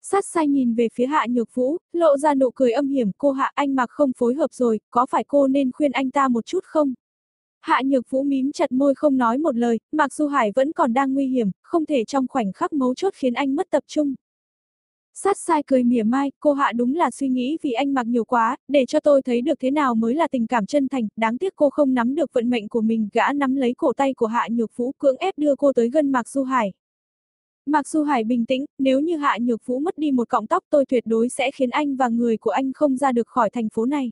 Sát sai nhìn về phía hạ nhược vũ, lộ ra nụ cười âm hiểm, cô hạ anh mặc không phối hợp rồi, có phải cô nên khuyên anh ta một chút không? Hạ nhược vũ mím chặt môi không nói một lời, mặc dù Hải vẫn còn đang nguy hiểm, không thể trong khoảnh khắc mấu chốt khiến anh mất tập trung. Sát sai cười mỉa mai, cô hạ đúng là suy nghĩ vì anh mặc nhiều quá, để cho tôi thấy được thế nào mới là tình cảm chân thành, đáng tiếc cô không nắm được vận mệnh của mình, gã nắm lấy cổ tay của hạ nhược vũ cưỡng ép đưa cô tới gần Mạc Du Hải. Mạc Du Hải bình tĩnh, nếu như hạ nhược vũ mất đi một cọng tóc tôi tuyệt đối sẽ khiến anh và người của anh không ra được khỏi thành phố này.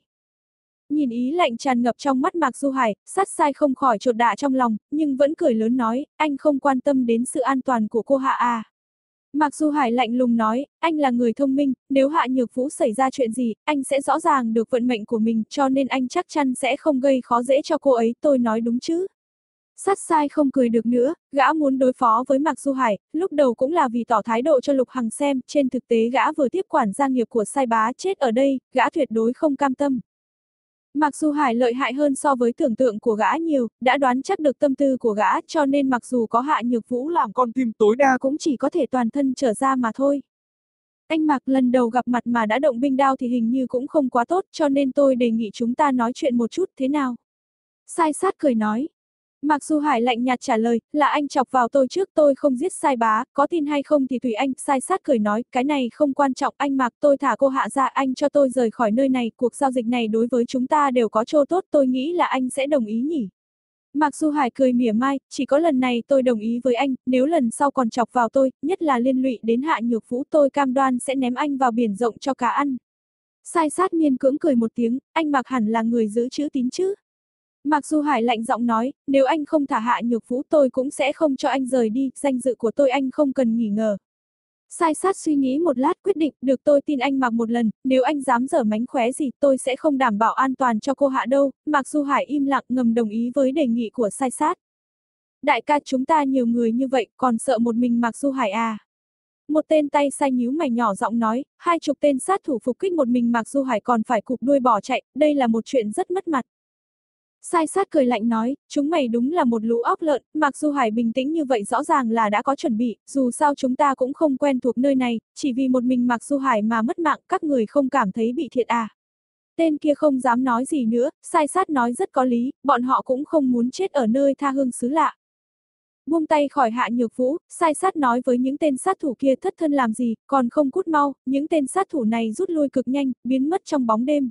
Nhìn ý lạnh tràn ngập trong mắt Mạc Du Hải, sát sai không khỏi trột đạ trong lòng, nhưng vẫn cười lớn nói, anh không quan tâm đến sự an toàn của cô Hạ à mặc dù Hải lạnh lùng nói, anh là người thông minh, nếu Hạ Nhược Vũ xảy ra chuyện gì, anh sẽ rõ ràng được vận mệnh của mình, cho nên anh chắc chắn sẽ không gây khó dễ cho cô ấy, tôi nói đúng chứ. Sát sai không cười được nữa, gã muốn đối phó với Mạc Du Hải, lúc đầu cũng là vì tỏ thái độ cho Lục Hằng xem, trên thực tế gã vừa tiếp quản gia nghiệp của sai bá chết ở đây, gã tuyệt đối không cam tâm. Mặc dù Hải lợi hại hơn so với tưởng tượng của gã nhiều, đã đoán chắc được tâm tư của gã cho nên mặc dù có hạ nhược vũ làm con tim tối đa cũng chỉ có thể toàn thân trở ra mà thôi. Anh Mạc lần đầu gặp mặt mà đã động binh đao thì hình như cũng không quá tốt cho nên tôi đề nghị chúng ta nói chuyện một chút thế nào. Sai sát cười nói, Mặc dù Hải lạnh nhạt trả lời, là anh chọc vào tôi trước tôi không giết sai bá, có tin hay không thì tùy anh, sai sát cười nói, cái này không quan trọng, anh Mạc tôi thả cô hạ ra anh cho tôi rời khỏi nơi này, cuộc giao dịch này đối với chúng ta đều có chỗ tốt, tôi nghĩ là anh sẽ đồng ý nhỉ. Mặc dù Hải cười mỉa mai, chỉ có lần này tôi đồng ý với anh, nếu lần sau còn chọc vào tôi, nhất là liên lụy đến hạ nhược vũ tôi cam đoan sẽ ném anh vào biển rộng cho cá ăn. Sai sát miên cưỡng cười một tiếng, anh Mạc hẳn là người giữ chữ tín chứ. Mặc dù Hải lạnh giọng nói, nếu anh không thả hạ nhược vũ tôi cũng sẽ không cho anh rời đi, danh dự của tôi anh không cần nghỉ ngờ. Sai sát suy nghĩ một lát quyết định, được tôi tin anh mặc một lần, nếu anh dám dở mánh khóe gì tôi sẽ không đảm bảo an toàn cho cô hạ đâu, mặc dù Hải im lặng ngầm đồng ý với đề nghị của sai sát. Đại ca chúng ta nhiều người như vậy, còn sợ một mình mặc Du Hải à? Một tên tay sai nhíu mày nhỏ giọng nói, hai chục tên sát thủ phục kích một mình mặc Du Hải còn phải cục đuôi bỏ chạy, đây là một chuyện rất mất mặt. Sai sát cười lạnh nói, chúng mày đúng là một lũ óc lợn, mặc dù Hải bình tĩnh như vậy rõ ràng là đã có chuẩn bị, dù sao chúng ta cũng không quen thuộc nơi này, chỉ vì một mình mặc dù Hải mà mất mạng các người không cảm thấy bị thiệt à. Tên kia không dám nói gì nữa, sai sát nói rất có lý, bọn họ cũng không muốn chết ở nơi tha hương xứ lạ. Buông tay khỏi hạ nhược vũ, sai sát nói với những tên sát thủ kia thất thân làm gì, còn không cút mau, những tên sát thủ này rút lui cực nhanh, biến mất trong bóng đêm.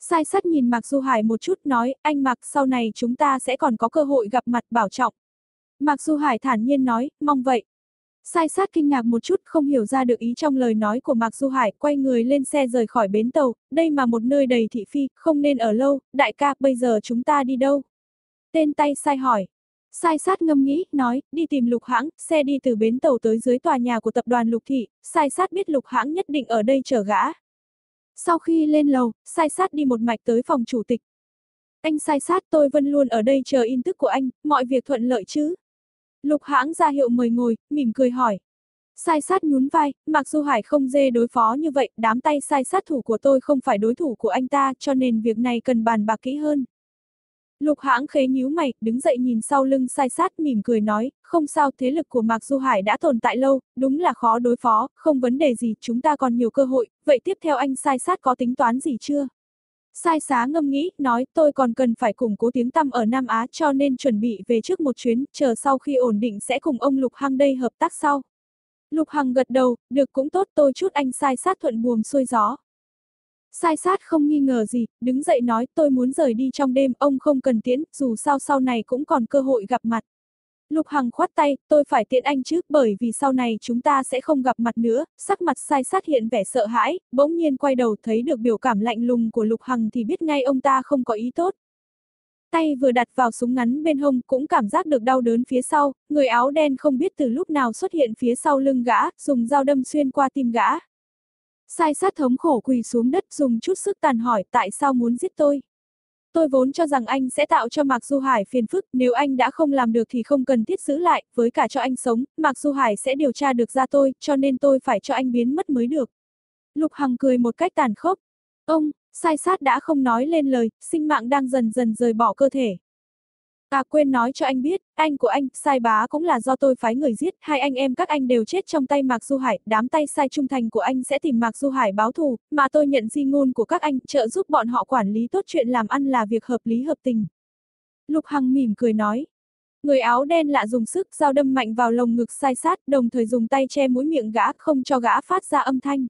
Sai sắt nhìn Mạc Du Hải một chút nói, anh Mạc sau này chúng ta sẽ còn có cơ hội gặp mặt bảo trọng. Mạc Du Hải thản nhiên nói, mong vậy. Sai sát kinh ngạc một chút không hiểu ra được ý trong lời nói của Mạc Du Hải, quay người lên xe rời khỏi bến tàu, đây mà một nơi đầy thị phi, không nên ở lâu, đại ca, bây giờ chúng ta đi đâu? Tên tay sai hỏi. Sai sát ngâm nghĩ, nói, đi tìm lục hãng, xe đi từ bến tàu tới dưới tòa nhà của tập đoàn lục thị, sai sát biết lục hãng nhất định ở đây chờ gã, sau khi lên lầu, sai sát đi một mạch tới phòng chủ tịch. Anh sai sát tôi vẫn luôn ở đây chờ in tức của anh, mọi việc thuận lợi chứ? Lục hãng ra hiệu mời ngồi, mỉm cười hỏi. Sai sát nhún vai, mặc dù Hải không dê đối phó như vậy, đám tay sai sát thủ của tôi không phải đối thủ của anh ta, cho nên việc này cần bàn bạc kỹ hơn. Lục hãng khế nhíu mày, đứng dậy nhìn sau lưng sai sát mỉm cười nói, không sao thế lực của Mạc Du Hải đã tồn tại lâu, đúng là khó đối phó, không vấn đề gì, chúng ta còn nhiều cơ hội, vậy tiếp theo anh sai sát có tính toán gì chưa? Sai xá ngâm nghĩ, nói tôi còn cần phải củng cố tiếng tăm ở Nam Á cho nên chuẩn bị về trước một chuyến, chờ sau khi ổn định sẽ cùng ông Lục Hằng đây hợp tác sau. Lục Hằng gật đầu, được cũng tốt tôi chút anh sai sát thuận buồm xuôi gió. Sai sát không nghi ngờ gì, đứng dậy nói tôi muốn rời đi trong đêm, ông không cần tiễn, dù sao sau này cũng còn cơ hội gặp mặt. Lục Hằng khoát tay, tôi phải tiễn anh trước bởi vì sau này chúng ta sẽ không gặp mặt nữa, sắc mặt sai sát hiện vẻ sợ hãi, bỗng nhiên quay đầu thấy được biểu cảm lạnh lùng của Lục Hằng thì biết ngay ông ta không có ý tốt. Tay vừa đặt vào súng ngắn bên hông cũng cảm giác được đau đớn phía sau, người áo đen không biết từ lúc nào xuất hiện phía sau lưng gã, dùng dao đâm xuyên qua tim gã. Sai sát thống khổ quỳ xuống đất dùng chút sức tàn hỏi tại sao muốn giết tôi. Tôi vốn cho rằng anh sẽ tạo cho Mạc Du Hải phiền phức, nếu anh đã không làm được thì không cần thiết giữ lại, với cả cho anh sống, Mạc Du Hải sẽ điều tra được ra tôi, cho nên tôi phải cho anh biến mất mới được. Lục Hằng cười một cách tàn khốc. Ông, sai sát đã không nói lên lời, sinh mạng đang dần dần rời bỏ cơ thể. Ta quên nói cho anh biết, anh của anh, sai bá cũng là do tôi phái người giết, hai anh em các anh đều chết trong tay Mạc Du Hải, đám tay sai trung thành của anh sẽ tìm Mạc Du Hải báo thù, mà tôi nhận di ngôn của các anh, trợ giúp bọn họ quản lý tốt chuyện làm ăn là việc hợp lý hợp tình. Lục Hằng mỉm cười nói. Người áo đen lạ dùng sức dao đâm mạnh vào lồng ngực sai sát, đồng thời dùng tay che mũi miệng gã, không cho gã phát ra âm thanh.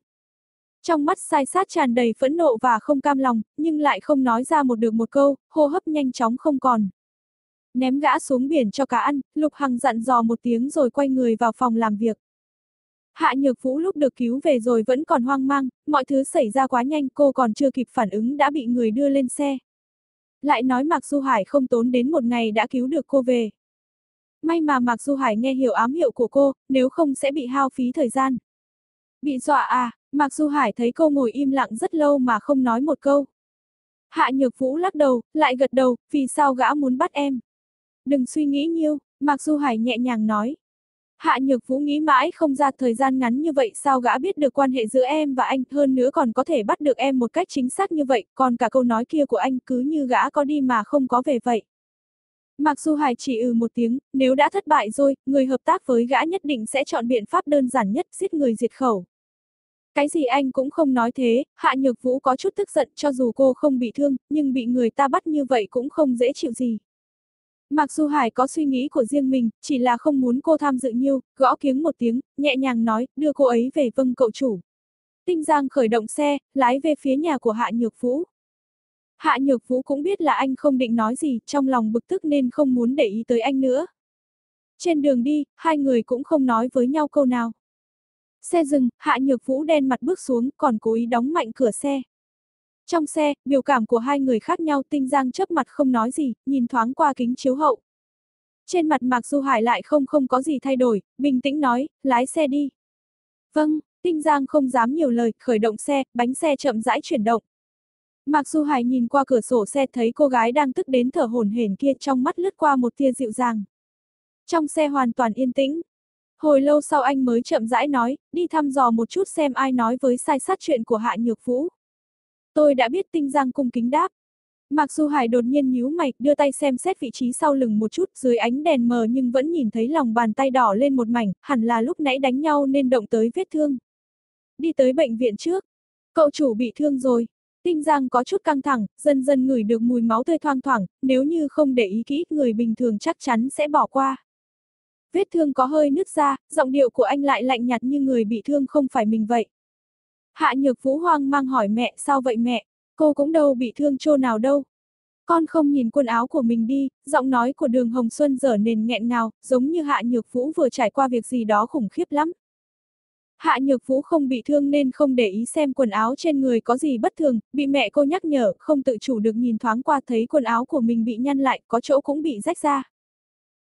Trong mắt sai sát tràn đầy phẫn nộ và không cam lòng, nhưng lại không nói ra một được một câu, hô hấp nhanh chóng không còn. Ném gã xuống biển cho cá ăn, Lục Hằng dặn dò một tiếng rồi quay người vào phòng làm việc. Hạ Nhược Vũ lúc được cứu về rồi vẫn còn hoang mang, mọi thứ xảy ra quá nhanh cô còn chưa kịp phản ứng đã bị người đưa lên xe. Lại nói Mạc Du Hải không tốn đến một ngày đã cứu được cô về. May mà Mạc Du Hải nghe hiểu ám hiệu của cô, nếu không sẽ bị hao phí thời gian. Bị dọa à, Mạc Du Hải thấy cô ngồi im lặng rất lâu mà không nói một câu. Hạ Nhược Vũ lắc đầu, lại gật đầu, vì sao gã muốn bắt em? Đừng suy nghĩ nhiều, Mạc Du Hải nhẹ nhàng nói. Hạ Nhược Vũ nghĩ mãi không ra thời gian ngắn như vậy sao gã biết được quan hệ giữa em và anh, hơn nữa còn có thể bắt được em một cách chính xác như vậy, còn cả câu nói kia của anh cứ như gã có đi mà không có về vậy. Mặc Du Hải chỉ ừ một tiếng, nếu đã thất bại rồi, người hợp tác với gã nhất định sẽ chọn biện pháp đơn giản nhất, giết người diệt khẩu. Cái gì anh cũng không nói thế, Hạ Nhược Vũ có chút tức giận cho dù cô không bị thương, nhưng bị người ta bắt như vậy cũng không dễ chịu gì. Mặc dù Hải có suy nghĩ của riêng mình, chỉ là không muốn cô tham dự nhiều, gõ kiếng một tiếng, nhẹ nhàng nói, đưa cô ấy về vâng cậu chủ. Tinh Giang khởi động xe, lái về phía nhà của Hạ Nhược Vũ. Hạ Nhược Vũ cũng biết là anh không định nói gì, trong lòng bực tức nên không muốn để ý tới anh nữa. Trên đường đi, hai người cũng không nói với nhau câu nào. Xe dừng, Hạ Nhược Vũ đen mặt bước xuống, còn cố ý đóng mạnh cửa xe. Trong xe, biểu cảm của hai người khác nhau tinh giang chớp mặt không nói gì, nhìn thoáng qua kính chiếu hậu. Trên mặt Mạc Du Hải lại không không có gì thay đổi, bình tĩnh nói, lái xe đi. Vâng, tinh giang không dám nhiều lời, khởi động xe, bánh xe chậm rãi chuyển động. Mạc Du Hải nhìn qua cửa sổ xe thấy cô gái đang tức đến thở hổn hển kia trong mắt lướt qua một tia dịu dàng. Trong xe hoàn toàn yên tĩnh. Hồi lâu sau anh mới chậm rãi nói, đi thăm dò một chút xem ai nói với sai sát chuyện của Hạ Nhược Vũ. Tôi đã biết tinh giang cung kính đáp. Mặc dù Hải đột nhiên nhíu mày, đưa tay xem xét vị trí sau lưng một chút, dưới ánh đèn mờ nhưng vẫn nhìn thấy lòng bàn tay đỏ lên một mảnh, hẳn là lúc nãy đánh nhau nên động tới vết thương. Đi tới bệnh viện trước. Cậu chủ bị thương rồi. Tinh Giang có chút căng thẳng, dần dần ngửi được mùi máu tươi thoang thoảng, nếu như không để ý kỹ, người bình thường chắc chắn sẽ bỏ qua. Vết thương có hơi nứt ra, giọng điệu của anh lại lạnh nhạt như người bị thương không phải mình vậy. Hạ Nhược Vũ hoang mang hỏi mẹ, sao vậy mẹ? Cô cũng đâu bị thương chỗ nào đâu. Con không nhìn quần áo của mình đi, giọng nói của đường Hồng Xuân dở nền nghẹn ngào, giống như Hạ Nhược Vũ vừa trải qua việc gì đó khủng khiếp lắm. Hạ Nhược Vũ không bị thương nên không để ý xem quần áo trên người có gì bất thường, bị mẹ cô nhắc nhở, không tự chủ được nhìn thoáng qua thấy quần áo của mình bị nhăn lại, có chỗ cũng bị rách ra.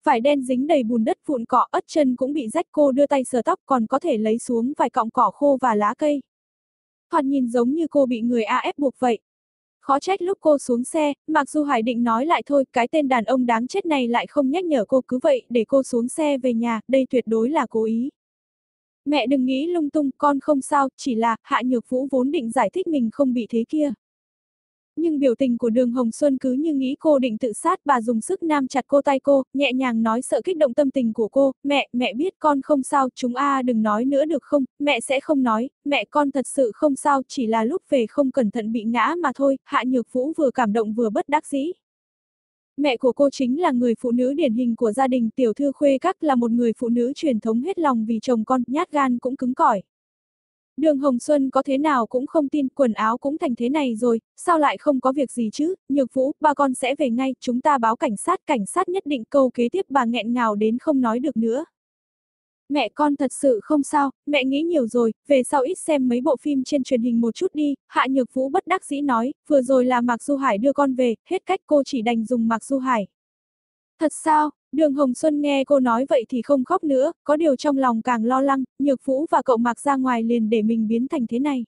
Vải đen dính đầy bùn đất vụn cỏ, ớt chân cũng bị rách cô đưa tay sờ tóc còn có thể lấy xuống vài cọng cỏ khô và lá cây. Thoạt nhìn giống như cô bị người A ép buộc vậy. Khó trách lúc cô xuống xe, mặc dù Hải định nói lại thôi, cái tên đàn ông đáng chết này lại không nhắc nhở cô cứ vậy để cô xuống xe về nhà, đây tuyệt đối là cố ý. Mẹ đừng nghĩ lung tung, con không sao, chỉ là, Hạ Nhược Vũ vốn định giải thích mình không bị thế kia. Nhưng biểu tình của đường Hồng Xuân cứ như nghĩ cô định tự sát bà dùng sức nam chặt cô tay cô, nhẹ nhàng nói sợ kích động tâm tình của cô, mẹ, mẹ biết con không sao, chúng a đừng nói nữa được không, mẹ sẽ không nói, mẹ con thật sự không sao, chỉ là lúc về không cẩn thận bị ngã mà thôi, Hạ Nhược Vũ vừa cảm động vừa bất đắc dĩ. Mẹ của cô chính là người phụ nữ điển hình của gia đình tiểu thư khuê các là một người phụ nữ truyền thống hết lòng vì chồng con, nhát gan cũng cứng cỏi. Đường Hồng Xuân có thế nào cũng không tin, quần áo cũng thành thế này rồi, sao lại không có việc gì chứ, nhược vũ, ba con sẽ về ngay, chúng ta báo cảnh sát, cảnh sát nhất định câu kế tiếp bà nghẹn ngào đến không nói được nữa. Mẹ con thật sự không sao, mẹ nghĩ nhiều rồi, về sau ít xem mấy bộ phim trên truyền hình một chút đi, Hạ Nhược Vũ bất đắc dĩ nói, vừa rồi là Mạc Du Hải đưa con về, hết cách cô chỉ đành dùng Mạc Du Hải. Thật sao, đường Hồng Xuân nghe cô nói vậy thì không khóc nữa, có điều trong lòng càng lo lắng, Nhược Vũ và cậu Mạc ra ngoài liền để mình biến thành thế này.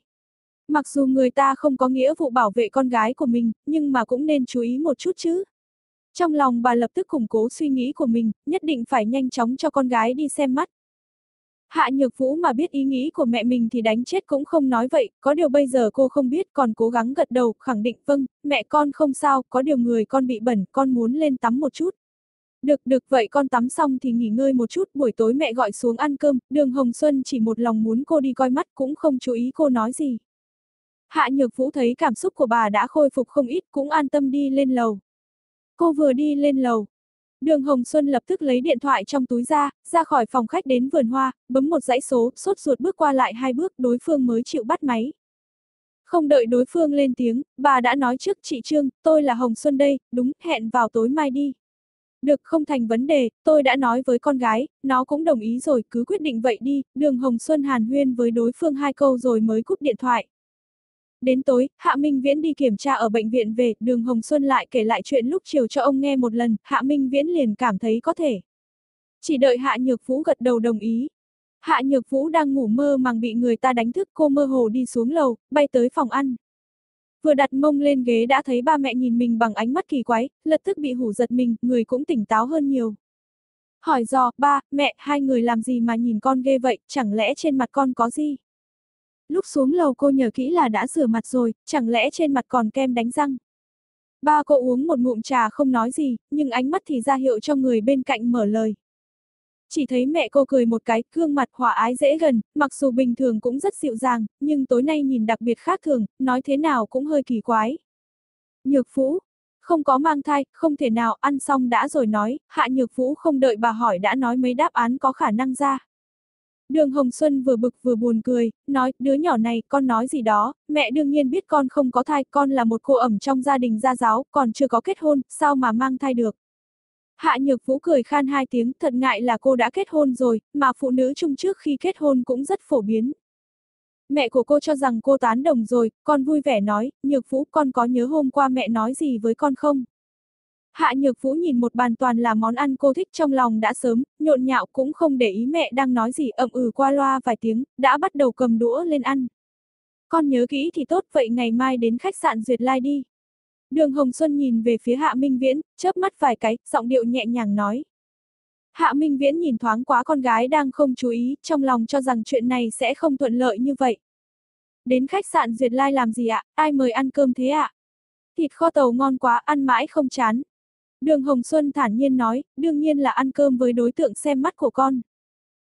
Mặc dù người ta không có nghĩa vụ bảo vệ con gái của mình, nhưng mà cũng nên chú ý một chút chứ. Trong lòng bà lập tức củng cố suy nghĩ của mình, nhất định phải nhanh chóng cho con gái đi xem mắt, Hạ Nhược Vũ mà biết ý nghĩ của mẹ mình thì đánh chết cũng không nói vậy, có điều bây giờ cô không biết còn cố gắng gật đầu, khẳng định vâng, mẹ con không sao, có điều người con bị bẩn, con muốn lên tắm một chút. Được, được, vậy con tắm xong thì nghỉ ngơi một chút, buổi tối mẹ gọi xuống ăn cơm, đường Hồng Xuân chỉ một lòng muốn cô đi coi mắt cũng không chú ý cô nói gì. Hạ Nhược Vũ thấy cảm xúc của bà đã khôi phục không ít cũng an tâm đi lên lầu. Cô vừa đi lên lầu, Đường Hồng Xuân lập tức lấy điện thoại trong túi ra, ra khỏi phòng khách đến vườn hoa, bấm một dãy số, sốt ruột bước qua lại hai bước, đối phương mới chịu bắt máy. Không đợi đối phương lên tiếng, bà đã nói trước chị Trương, tôi là Hồng Xuân đây, đúng, hẹn vào tối mai đi. Được, không thành vấn đề, tôi đã nói với con gái, nó cũng đồng ý rồi, cứ quyết định vậy đi, đường Hồng Xuân hàn huyên với đối phương hai câu rồi mới cúp điện thoại. Đến tối, Hạ Minh Viễn đi kiểm tra ở bệnh viện về, đường Hồng Xuân lại kể lại chuyện lúc chiều cho ông nghe một lần, Hạ Minh Viễn liền cảm thấy có thể. Chỉ đợi Hạ Nhược Vũ gật đầu đồng ý. Hạ Nhược Vũ đang ngủ mơ màng bị người ta đánh thức cô mơ hồ đi xuống lầu, bay tới phòng ăn. Vừa đặt mông lên ghế đã thấy ba mẹ nhìn mình bằng ánh mắt kỳ quái, lập tức bị hủ giật mình, người cũng tỉnh táo hơn nhiều. Hỏi dò, ba, mẹ, hai người làm gì mà nhìn con ghê vậy, chẳng lẽ trên mặt con có gì? Lúc xuống lầu cô nhớ kỹ là đã rửa mặt rồi, chẳng lẽ trên mặt còn kem đánh răng. Ba cô uống một ngụm trà không nói gì, nhưng ánh mắt thì ra hiệu cho người bên cạnh mở lời. Chỉ thấy mẹ cô cười một cái, gương mặt hòa ái dễ gần, mặc dù bình thường cũng rất dịu dàng, nhưng tối nay nhìn đặc biệt khác thường, nói thế nào cũng hơi kỳ quái. Nhược Vũ, không có mang thai, không thể nào ăn xong đã rồi nói, Hạ Nhược Vũ không đợi bà hỏi đã nói mấy đáp án có khả năng ra. Đường Hồng Xuân vừa bực vừa buồn cười, nói, đứa nhỏ này, con nói gì đó, mẹ đương nhiên biết con không có thai, con là một cô ẩm trong gia đình gia giáo, còn chưa có kết hôn, sao mà mang thai được. Hạ Nhược Vũ cười khan hai tiếng, thật ngại là cô đã kết hôn rồi, mà phụ nữ chung trước khi kết hôn cũng rất phổ biến. Mẹ của cô cho rằng cô tán đồng rồi, con vui vẻ nói, Nhược Vũ con có nhớ hôm qua mẹ nói gì với con không? Hạ Nhược Vũ nhìn một bàn toàn là món ăn cô thích trong lòng đã sớm, nhộn nhạo cũng không để ý mẹ đang nói gì ậm ừ qua loa vài tiếng, đã bắt đầu cầm đũa lên ăn. Con nhớ kỹ thì tốt vậy ngày mai đến khách sạn Duyệt Lai đi. Đường Hồng Xuân nhìn về phía Hạ Minh Viễn, chớp mắt vài cái, giọng điệu nhẹ nhàng nói. Hạ Minh Viễn nhìn thoáng quá con gái đang không chú ý, trong lòng cho rằng chuyện này sẽ không thuận lợi như vậy. Đến khách sạn Duyệt Lai làm gì ạ, ai mời ăn cơm thế ạ? Thịt kho tàu ngon quá, ăn mãi không chán, Đường Hồng Xuân thản nhiên nói, đương nhiên là ăn cơm với đối tượng xem mắt của con.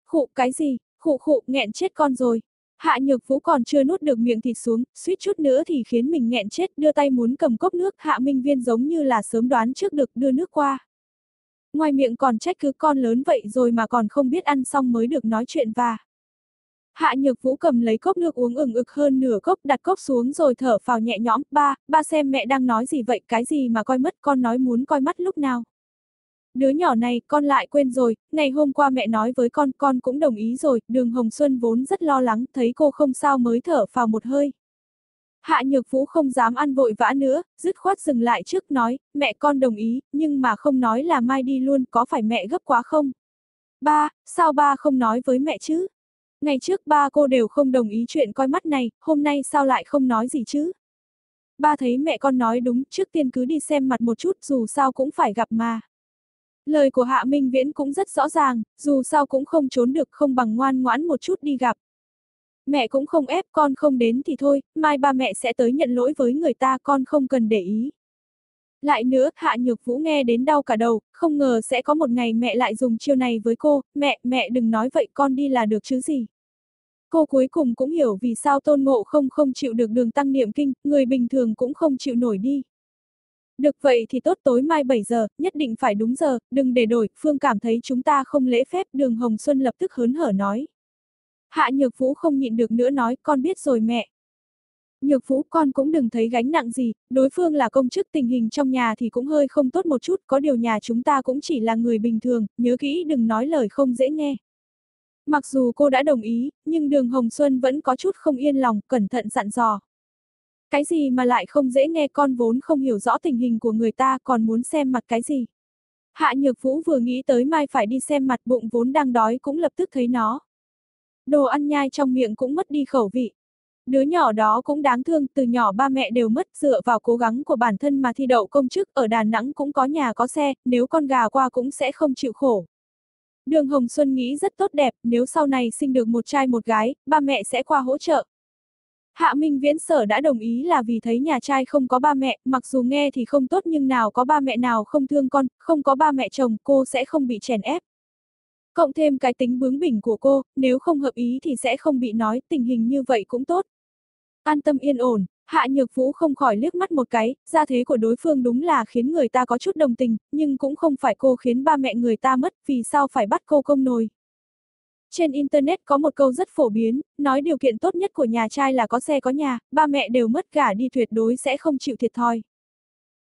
Khụ cái gì, khụ khụ, nghẹn chết con rồi. Hạ Nhược Vũ còn chưa nuốt được miệng thịt xuống, suýt chút nữa thì khiến mình nghẹn chết, đưa tay muốn cầm cốc nước, Hạ Minh Viên giống như là sớm đoán trước được đưa nước qua. Ngoài miệng còn trách cứ con lớn vậy rồi mà còn không biết ăn xong mới được nói chuyện và. Hạ Nhược Vũ cầm lấy cốc nước uống ừng ực hơn nửa cốc đặt cốc xuống rồi thở phào nhẹ nhõm, ba, ba xem mẹ đang nói gì vậy, cái gì mà coi mất, con nói muốn coi mắt lúc nào. Đứa nhỏ này, con lại quên rồi, ngày hôm qua mẹ nói với con, con cũng đồng ý rồi, đường Hồng Xuân vốn rất lo lắng, thấy cô không sao mới thở phào một hơi. Hạ Nhược Vũ không dám ăn vội vã nữa, dứt khoát dừng lại trước nói, mẹ con đồng ý, nhưng mà không nói là mai đi luôn, có phải mẹ gấp quá không? Ba, sao ba không nói với mẹ chứ? Ngày trước ba cô đều không đồng ý chuyện coi mắt này, hôm nay sao lại không nói gì chứ? Ba thấy mẹ con nói đúng, trước tiên cứ đi xem mặt một chút, dù sao cũng phải gặp mà. Lời của Hạ Minh Viễn cũng rất rõ ràng, dù sao cũng không trốn được không bằng ngoan ngoãn một chút đi gặp. Mẹ cũng không ép con không đến thì thôi, mai ba mẹ sẽ tới nhận lỗi với người ta con không cần để ý. Lại nữa, Hạ Nhược Vũ nghe đến đau cả đầu, không ngờ sẽ có một ngày mẹ lại dùng chiêu này với cô, mẹ, mẹ đừng nói vậy con đi là được chứ gì. Cô cuối cùng cũng hiểu vì sao tôn ngộ không không chịu được đường tăng niệm kinh, người bình thường cũng không chịu nổi đi. Được vậy thì tốt tối mai 7 giờ, nhất định phải đúng giờ, đừng để đổi, Phương cảm thấy chúng ta không lễ phép, đường Hồng Xuân lập tức hớn hở nói. Hạ Nhược Vũ không nhịn được nữa nói, con biết rồi mẹ. Nhược Vũ con cũng đừng thấy gánh nặng gì, đối phương là công chức tình hình trong nhà thì cũng hơi không tốt một chút, có điều nhà chúng ta cũng chỉ là người bình thường, nhớ kỹ đừng nói lời không dễ nghe. Mặc dù cô đã đồng ý, nhưng đường Hồng Xuân vẫn có chút không yên lòng, cẩn thận dặn dò. Cái gì mà lại không dễ nghe con vốn không hiểu rõ tình hình của người ta còn muốn xem mặt cái gì. Hạ Nhược Vũ vừa nghĩ tới mai phải đi xem mặt bụng vốn đang đói cũng lập tức thấy nó. Đồ ăn nhai trong miệng cũng mất đi khẩu vị. Đứa nhỏ đó cũng đáng thương, từ nhỏ ba mẹ đều mất dựa vào cố gắng của bản thân mà thi đậu công chức, ở Đà Nẵng cũng có nhà có xe, nếu con gà qua cũng sẽ không chịu khổ. Đường Hồng Xuân nghĩ rất tốt đẹp, nếu sau này sinh được một trai một gái, ba mẹ sẽ qua hỗ trợ. Hạ Minh Viễn Sở đã đồng ý là vì thấy nhà trai không có ba mẹ, mặc dù nghe thì không tốt nhưng nào có ba mẹ nào không thương con, không có ba mẹ chồng, cô sẽ không bị chèn ép. Cộng thêm cái tính bướng bỉnh của cô, nếu không hợp ý thì sẽ không bị nói, tình hình như vậy cũng tốt. An tâm yên ổn, Hạ Nhược Vũ không khỏi liếc mắt một cái, gia thế của đối phương đúng là khiến người ta có chút đồng tình, nhưng cũng không phải cô khiến ba mẹ người ta mất, vì sao phải bắt cô công nồi. Trên Internet có một câu rất phổ biến, nói điều kiện tốt nhất của nhà trai là có xe có nhà, ba mẹ đều mất cả đi tuyệt đối sẽ không chịu thiệt thòi.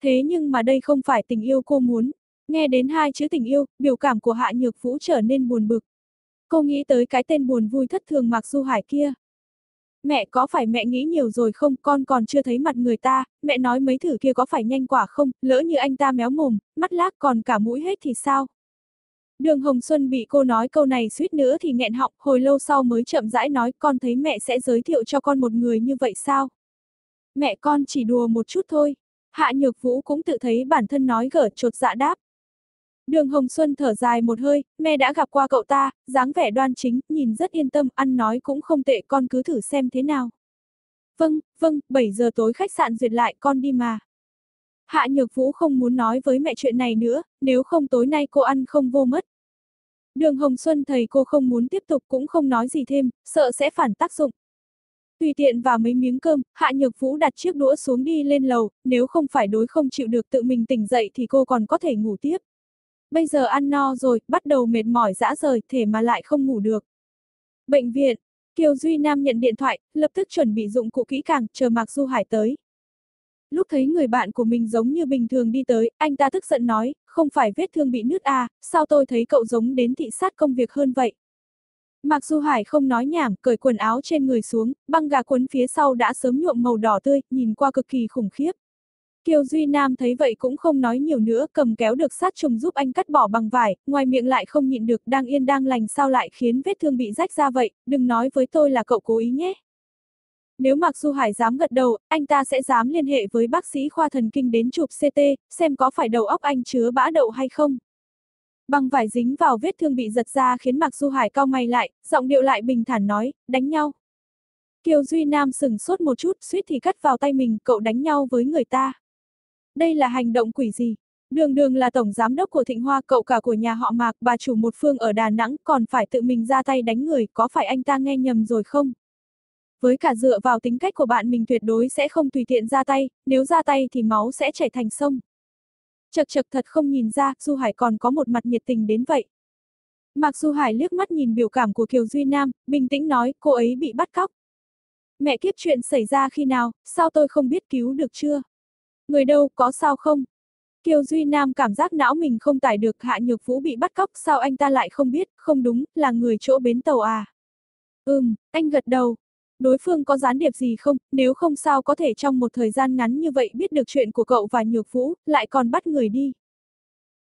Thế nhưng mà đây không phải tình yêu cô muốn. Nghe đến hai chữ tình yêu, biểu cảm của Hạ Nhược Vũ trở nên buồn bực. Cô nghĩ tới cái tên buồn vui thất thường Mạc Du Hải kia. Mẹ có phải mẹ nghĩ nhiều rồi không, con còn chưa thấy mặt người ta, mẹ nói mấy thử kia có phải nhanh quả không, lỡ như anh ta méo mồm, mắt lác còn cả mũi hết thì sao? Đường Hồng Xuân bị cô nói câu này suýt nữa thì nghẹn họng, hồi lâu sau mới chậm rãi nói con thấy mẹ sẽ giới thiệu cho con một người như vậy sao? Mẹ con chỉ đùa một chút thôi. Hạ Nhược Vũ cũng tự thấy bản thân nói gở trột dạ đáp. Đường Hồng Xuân thở dài một hơi, mẹ đã gặp qua cậu ta, dáng vẻ đoan chính, nhìn rất yên tâm, ăn nói cũng không tệ, con cứ thử xem thế nào. Vâng, vâng, 7 giờ tối khách sạn duyệt lại, con đi mà. Hạ Nhược Vũ không muốn nói với mẹ chuyện này nữa, nếu không tối nay cô ăn không vô mất. Đường Hồng Xuân thầy cô không muốn tiếp tục cũng không nói gì thêm, sợ sẽ phản tác dụng. Tùy tiện vào mấy miếng cơm, Hạ Nhược Vũ đặt chiếc đũa xuống đi lên lầu, nếu không phải đối không chịu được tự mình tỉnh dậy thì cô còn có thể ngủ tiếp. Bây giờ ăn no rồi, bắt đầu mệt mỏi dã rời, thể mà lại không ngủ được. Bệnh viện, Kiều Duy Nam nhận điện thoại, lập tức chuẩn bị dụng cụ kỹ càng, chờ Mạc Du Hải tới. Lúc thấy người bạn của mình giống như bình thường đi tới, anh ta tức giận nói, không phải vết thương bị nứt à, sao tôi thấy cậu giống đến thị sát công việc hơn vậy. Mặc dù Hải không nói nhảm, cởi quần áo trên người xuống, băng gà quấn phía sau đã sớm nhuộm màu đỏ tươi, nhìn qua cực kỳ khủng khiếp. Kiều Duy Nam thấy vậy cũng không nói nhiều nữa, cầm kéo được sát trùng giúp anh cắt bỏ bằng vải, ngoài miệng lại không nhịn được, đang yên đang lành sao lại khiến vết thương bị rách ra vậy, đừng nói với tôi là cậu cố ý nhé. Nếu Mạc Du Hải dám gật đầu, anh ta sẽ dám liên hệ với bác sĩ khoa thần kinh đến chụp CT, xem có phải đầu óc anh chứa bã đậu hay không. Băng vải dính vào vết thương bị giật ra khiến Mạc Du Hải cao mày lại, giọng điệu lại bình thản nói, đánh nhau. Kiều Duy Nam sừng sốt một chút, suýt thì cắt vào tay mình, cậu đánh nhau với người ta. Đây là hành động quỷ gì? Đường đường là tổng giám đốc của Thịnh Hoa, cậu cả của nhà họ Mạc, bà chủ một phương ở Đà Nẵng, còn phải tự mình ra tay đánh người, có phải anh ta nghe nhầm rồi không? Với cả dựa vào tính cách của bạn mình tuyệt đối sẽ không tùy tiện ra tay, nếu ra tay thì máu sẽ chảy thành sông. Chật chật thật không nhìn ra, Du Hải còn có một mặt nhiệt tình đến vậy. mặc Du Hải liếc mắt nhìn biểu cảm của Kiều Duy Nam, bình tĩnh nói, cô ấy bị bắt cóc. Mẹ kiếp chuyện xảy ra khi nào, sao tôi không biết cứu được chưa? Người đâu, có sao không? Kiều Duy Nam cảm giác não mình không tải được Hạ Nhược Vũ bị bắt cóc, sao anh ta lại không biết, không đúng, là người chỗ bến tàu à? Ừm, anh gật đầu, đối phương có gián điệp gì không, nếu không sao có thể trong một thời gian ngắn như vậy biết được chuyện của cậu và Nhược Vũ, lại còn bắt người đi.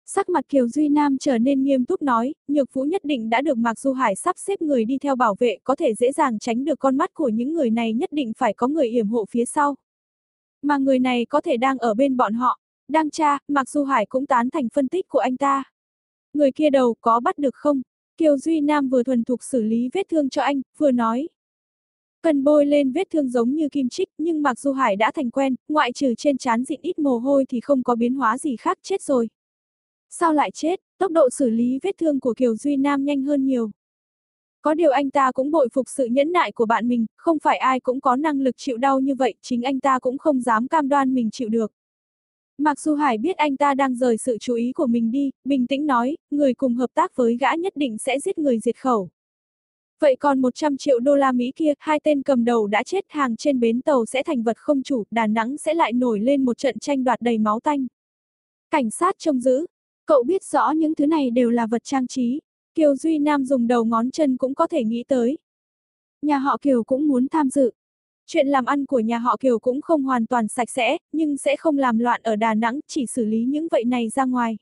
Sắc mặt Kiều Duy Nam trở nên nghiêm túc nói, Nhược Vũ nhất định đã được Mạc Du Hải sắp xếp người đi theo bảo vệ, có thể dễ dàng tránh được con mắt của những người này nhất định phải có người yểm hộ phía sau. Mà người này có thể đang ở bên bọn họ, đang tra, Mạc Du Hải cũng tán thành phân tích của anh ta. Người kia đầu có bắt được không? Kiều Duy Nam vừa thuần thục xử lý vết thương cho anh, vừa nói, Cần bôi lên vết thương giống như kim chích, nhưng mặc dù Hải đã thành quen, ngoại trừ trên trán dịn ít mồ hôi thì không có biến hóa gì khác chết rồi. Sao lại chết, tốc độ xử lý vết thương của Kiều Duy Nam nhanh hơn nhiều. Có điều anh ta cũng bội phục sự nhẫn nại của bạn mình, không phải ai cũng có năng lực chịu đau như vậy, chính anh ta cũng không dám cam đoan mình chịu được. Mặc dù Hải biết anh ta đang rời sự chú ý của mình đi, bình tĩnh nói, người cùng hợp tác với gã nhất định sẽ giết người diệt khẩu. Vậy còn 100 triệu đô la Mỹ kia, hai tên cầm đầu đã chết hàng trên bến tàu sẽ thành vật không chủ, Đà Nẵng sẽ lại nổi lên một trận tranh đoạt đầy máu tanh. Cảnh sát trông giữ, cậu biết rõ những thứ này đều là vật trang trí, Kiều Duy Nam dùng đầu ngón chân cũng có thể nghĩ tới. Nhà họ Kiều cũng muốn tham dự. Chuyện làm ăn của nhà họ Kiều cũng không hoàn toàn sạch sẽ, nhưng sẽ không làm loạn ở Đà Nẵng, chỉ xử lý những vậy này ra ngoài.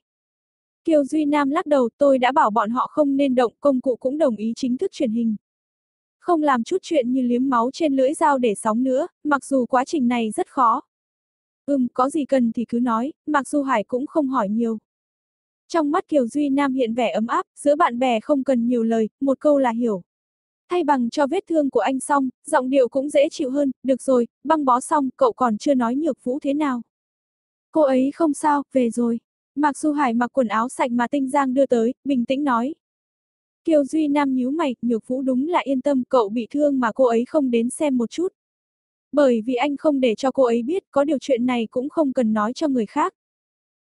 Kiều Duy Nam lắc đầu, tôi đã bảo bọn họ không nên động, công cụ cũng đồng ý chính thức truyền hình. Không làm chút chuyện như liếm máu trên lưỡi dao để sóng nữa, mặc dù quá trình này rất khó. Ừm, có gì cần thì cứ nói, mặc dù Hải cũng không hỏi nhiều. Trong mắt Kiều Duy Nam hiện vẻ ấm áp, giữa bạn bè không cần nhiều lời, một câu là hiểu. Thay bằng cho vết thương của anh xong, giọng điệu cũng dễ chịu hơn, được rồi, băng bó xong, cậu còn chưa nói nhược vũ thế nào. Cô ấy không sao, về rồi. Mạc Du Hải mặc quần áo sạch mà Tinh Giang đưa tới, bình tĩnh nói. Kiều Duy Nam nhíu mày, nhược vũ đúng là yên tâm, cậu bị thương mà cô ấy không đến xem một chút. Bởi vì anh không để cho cô ấy biết, có điều chuyện này cũng không cần nói cho người khác.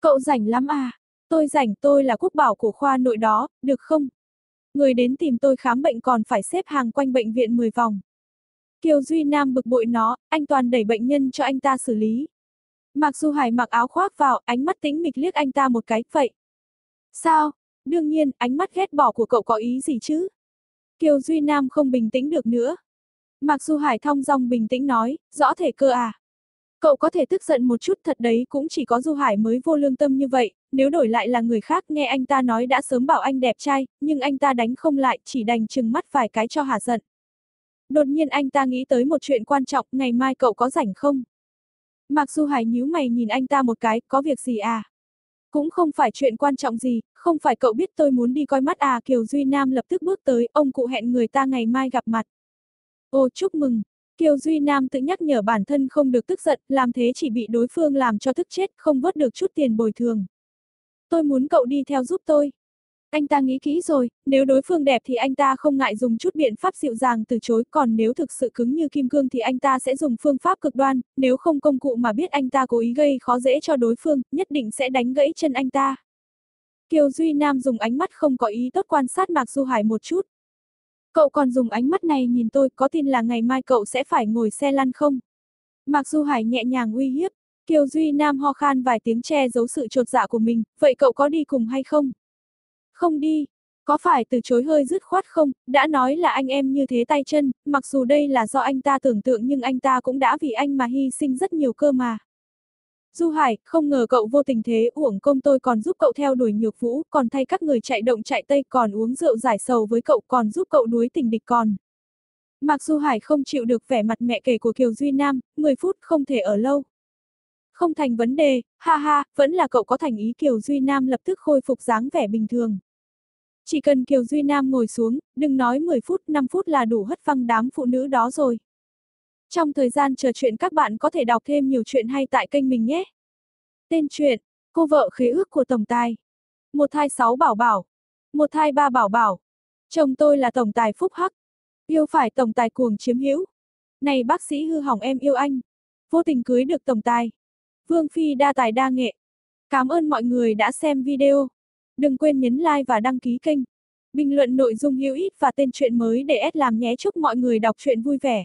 Cậu rảnh lắm à? Tôi rảnh, tôi là quốc bảo của khoa nội đó, được không? Người đến tìm tôi khám bệnh còn phải xếp hàng quanh bệnh viện 10 vòng. Kiều Duy Nam bực bội nó, anh toàn đẩy bệnh nhân cho anh ta xử lý. Mặc dù Hải mặc áo khoác vào, ánh mắt tĩnh mịch liếc anh ta một cái, vậy. Sao? Đương nhiên, ánh mắt ghét bỏ của cậu có ý gì chứ? Kiều Duy Nam không bình tĩnh được nữa. Mặc dù Hải thong dong bình tĩnh nói, rõ thể cơ à. Cậu có thể tức giận một chút thật đấy cũng chỉ có Du Hải mới vô lương tâm như vậy, nếu đổi lại là người khác nghe anh ta nói đã sớm bảo anh đẹp trai, nhưng anh ta đánh không lại, chỉ đành chừng mắt vài cái cho hà giận. Đột nhiên anh ta nghĩ tới một chuyện quan trọng, ngày mai cậu có rảnh không? Mặc dù Hải nhíu mày nhìn anh ta một cái, có việc gì à? Cũng không phải chuyện quan trọng gì, không phải cậu biết tôi muốn đi coi mắt à Kiều Duy Nam lập tức bước tới, ông cụ hẹn người ta ngày mai gặp mặt. Ô chúc mừng, Kiều Duy Nam tự nhắc nhở bản thân không được tức giận, làm thế chỉ bị đối phương làm cho tức chết, không vớt được chút tiền bồi thường. Tôi muốn cậu đi theo giúp tôi. Anh ta nghĩ kỹ rồi, nếu đối phương đẹp thì anh ta không ngại dùng chút biện pháp dịu dàng từ chối, còn nếu thực sự cứng như kim cương thì anh ta sẽ dùng phương pháp cực đoan, nếu không công cụ mà biết anh ta cố ý gây khó dễ cho đối phương, nhất định sẽ đánh gãy chân anh ta. Kiều Duy Nam dùng ánh mắt không có ý tốt quan sát Mạc Du Hải một chút. Cậu còn dùng ánh mắt này nhìn tôi, có tin là ngày mai cậu sẽ phải ngồi xe lăn không? Mạc Du Hải nhẹ nhàng uy hiếp, Kiều Duy Nam ho khan vài tiếng che giấu sự trột dạ của mình, vậy cậu có đi cùng hay không? Không đi. Có phải từ chối hơi dứt khoát không, đã nói là anh em như thế tay chân, mặc dù đây là do anh ta tưởng tượng nhưng anh ta cũng đã vì anh mà hy sinh rất nhiều cơ mà. Du Hải, không ngờ cậu vô tình thế, uổng công tôi còn giúp cậu theo đuổi nhược vũ, còn thay các người chạy động chạy tây, còn uống rượu giải sầu với cậu, còn giúp cậu đuối tình địch còn. Mặc Du Hải không chịu được vẻ mặt mẹ kể của Kiều Duy Nam, 10 phút không thể ở lâu. Không thành vấn đề, ha ha, vẫn là cậu có thành ý Kiều Duy Nam lập tức khôi phục dáng vẻ bình thường. Chỉ cần Kiều Duy Nam ngồi xuống, đừng nói 10 phút, 5 phút là đủ hất văng đám phụ nữ đó rồi. Trong thời gian chờ chuyện các bạn có thể đọc thêm nhiều chuyện hay tại kênh mình nhé. Tên truyện, cô vợ khế ước của Tổng Tài. Một thai sáu bảo bảo. Một thai ba bảo bảo. Chồng tôi là Tổng Tài Phúc Hắc. Yêu phải Tổng Tài cuồng chiếm hữu. Này bác sĩ hư hỏng em yêu anh. Vô tình cưới được Tổng Tài. Vương Phi đa tài đa nghệ. Cảm ơn mọi người đã xem video. Đừng quên nhấn like và đăng ký kênh. Bình luận nội dung hữu ích và tên truyện mới để S làm nhé chúc mọi người đọc truyện vui vẻ.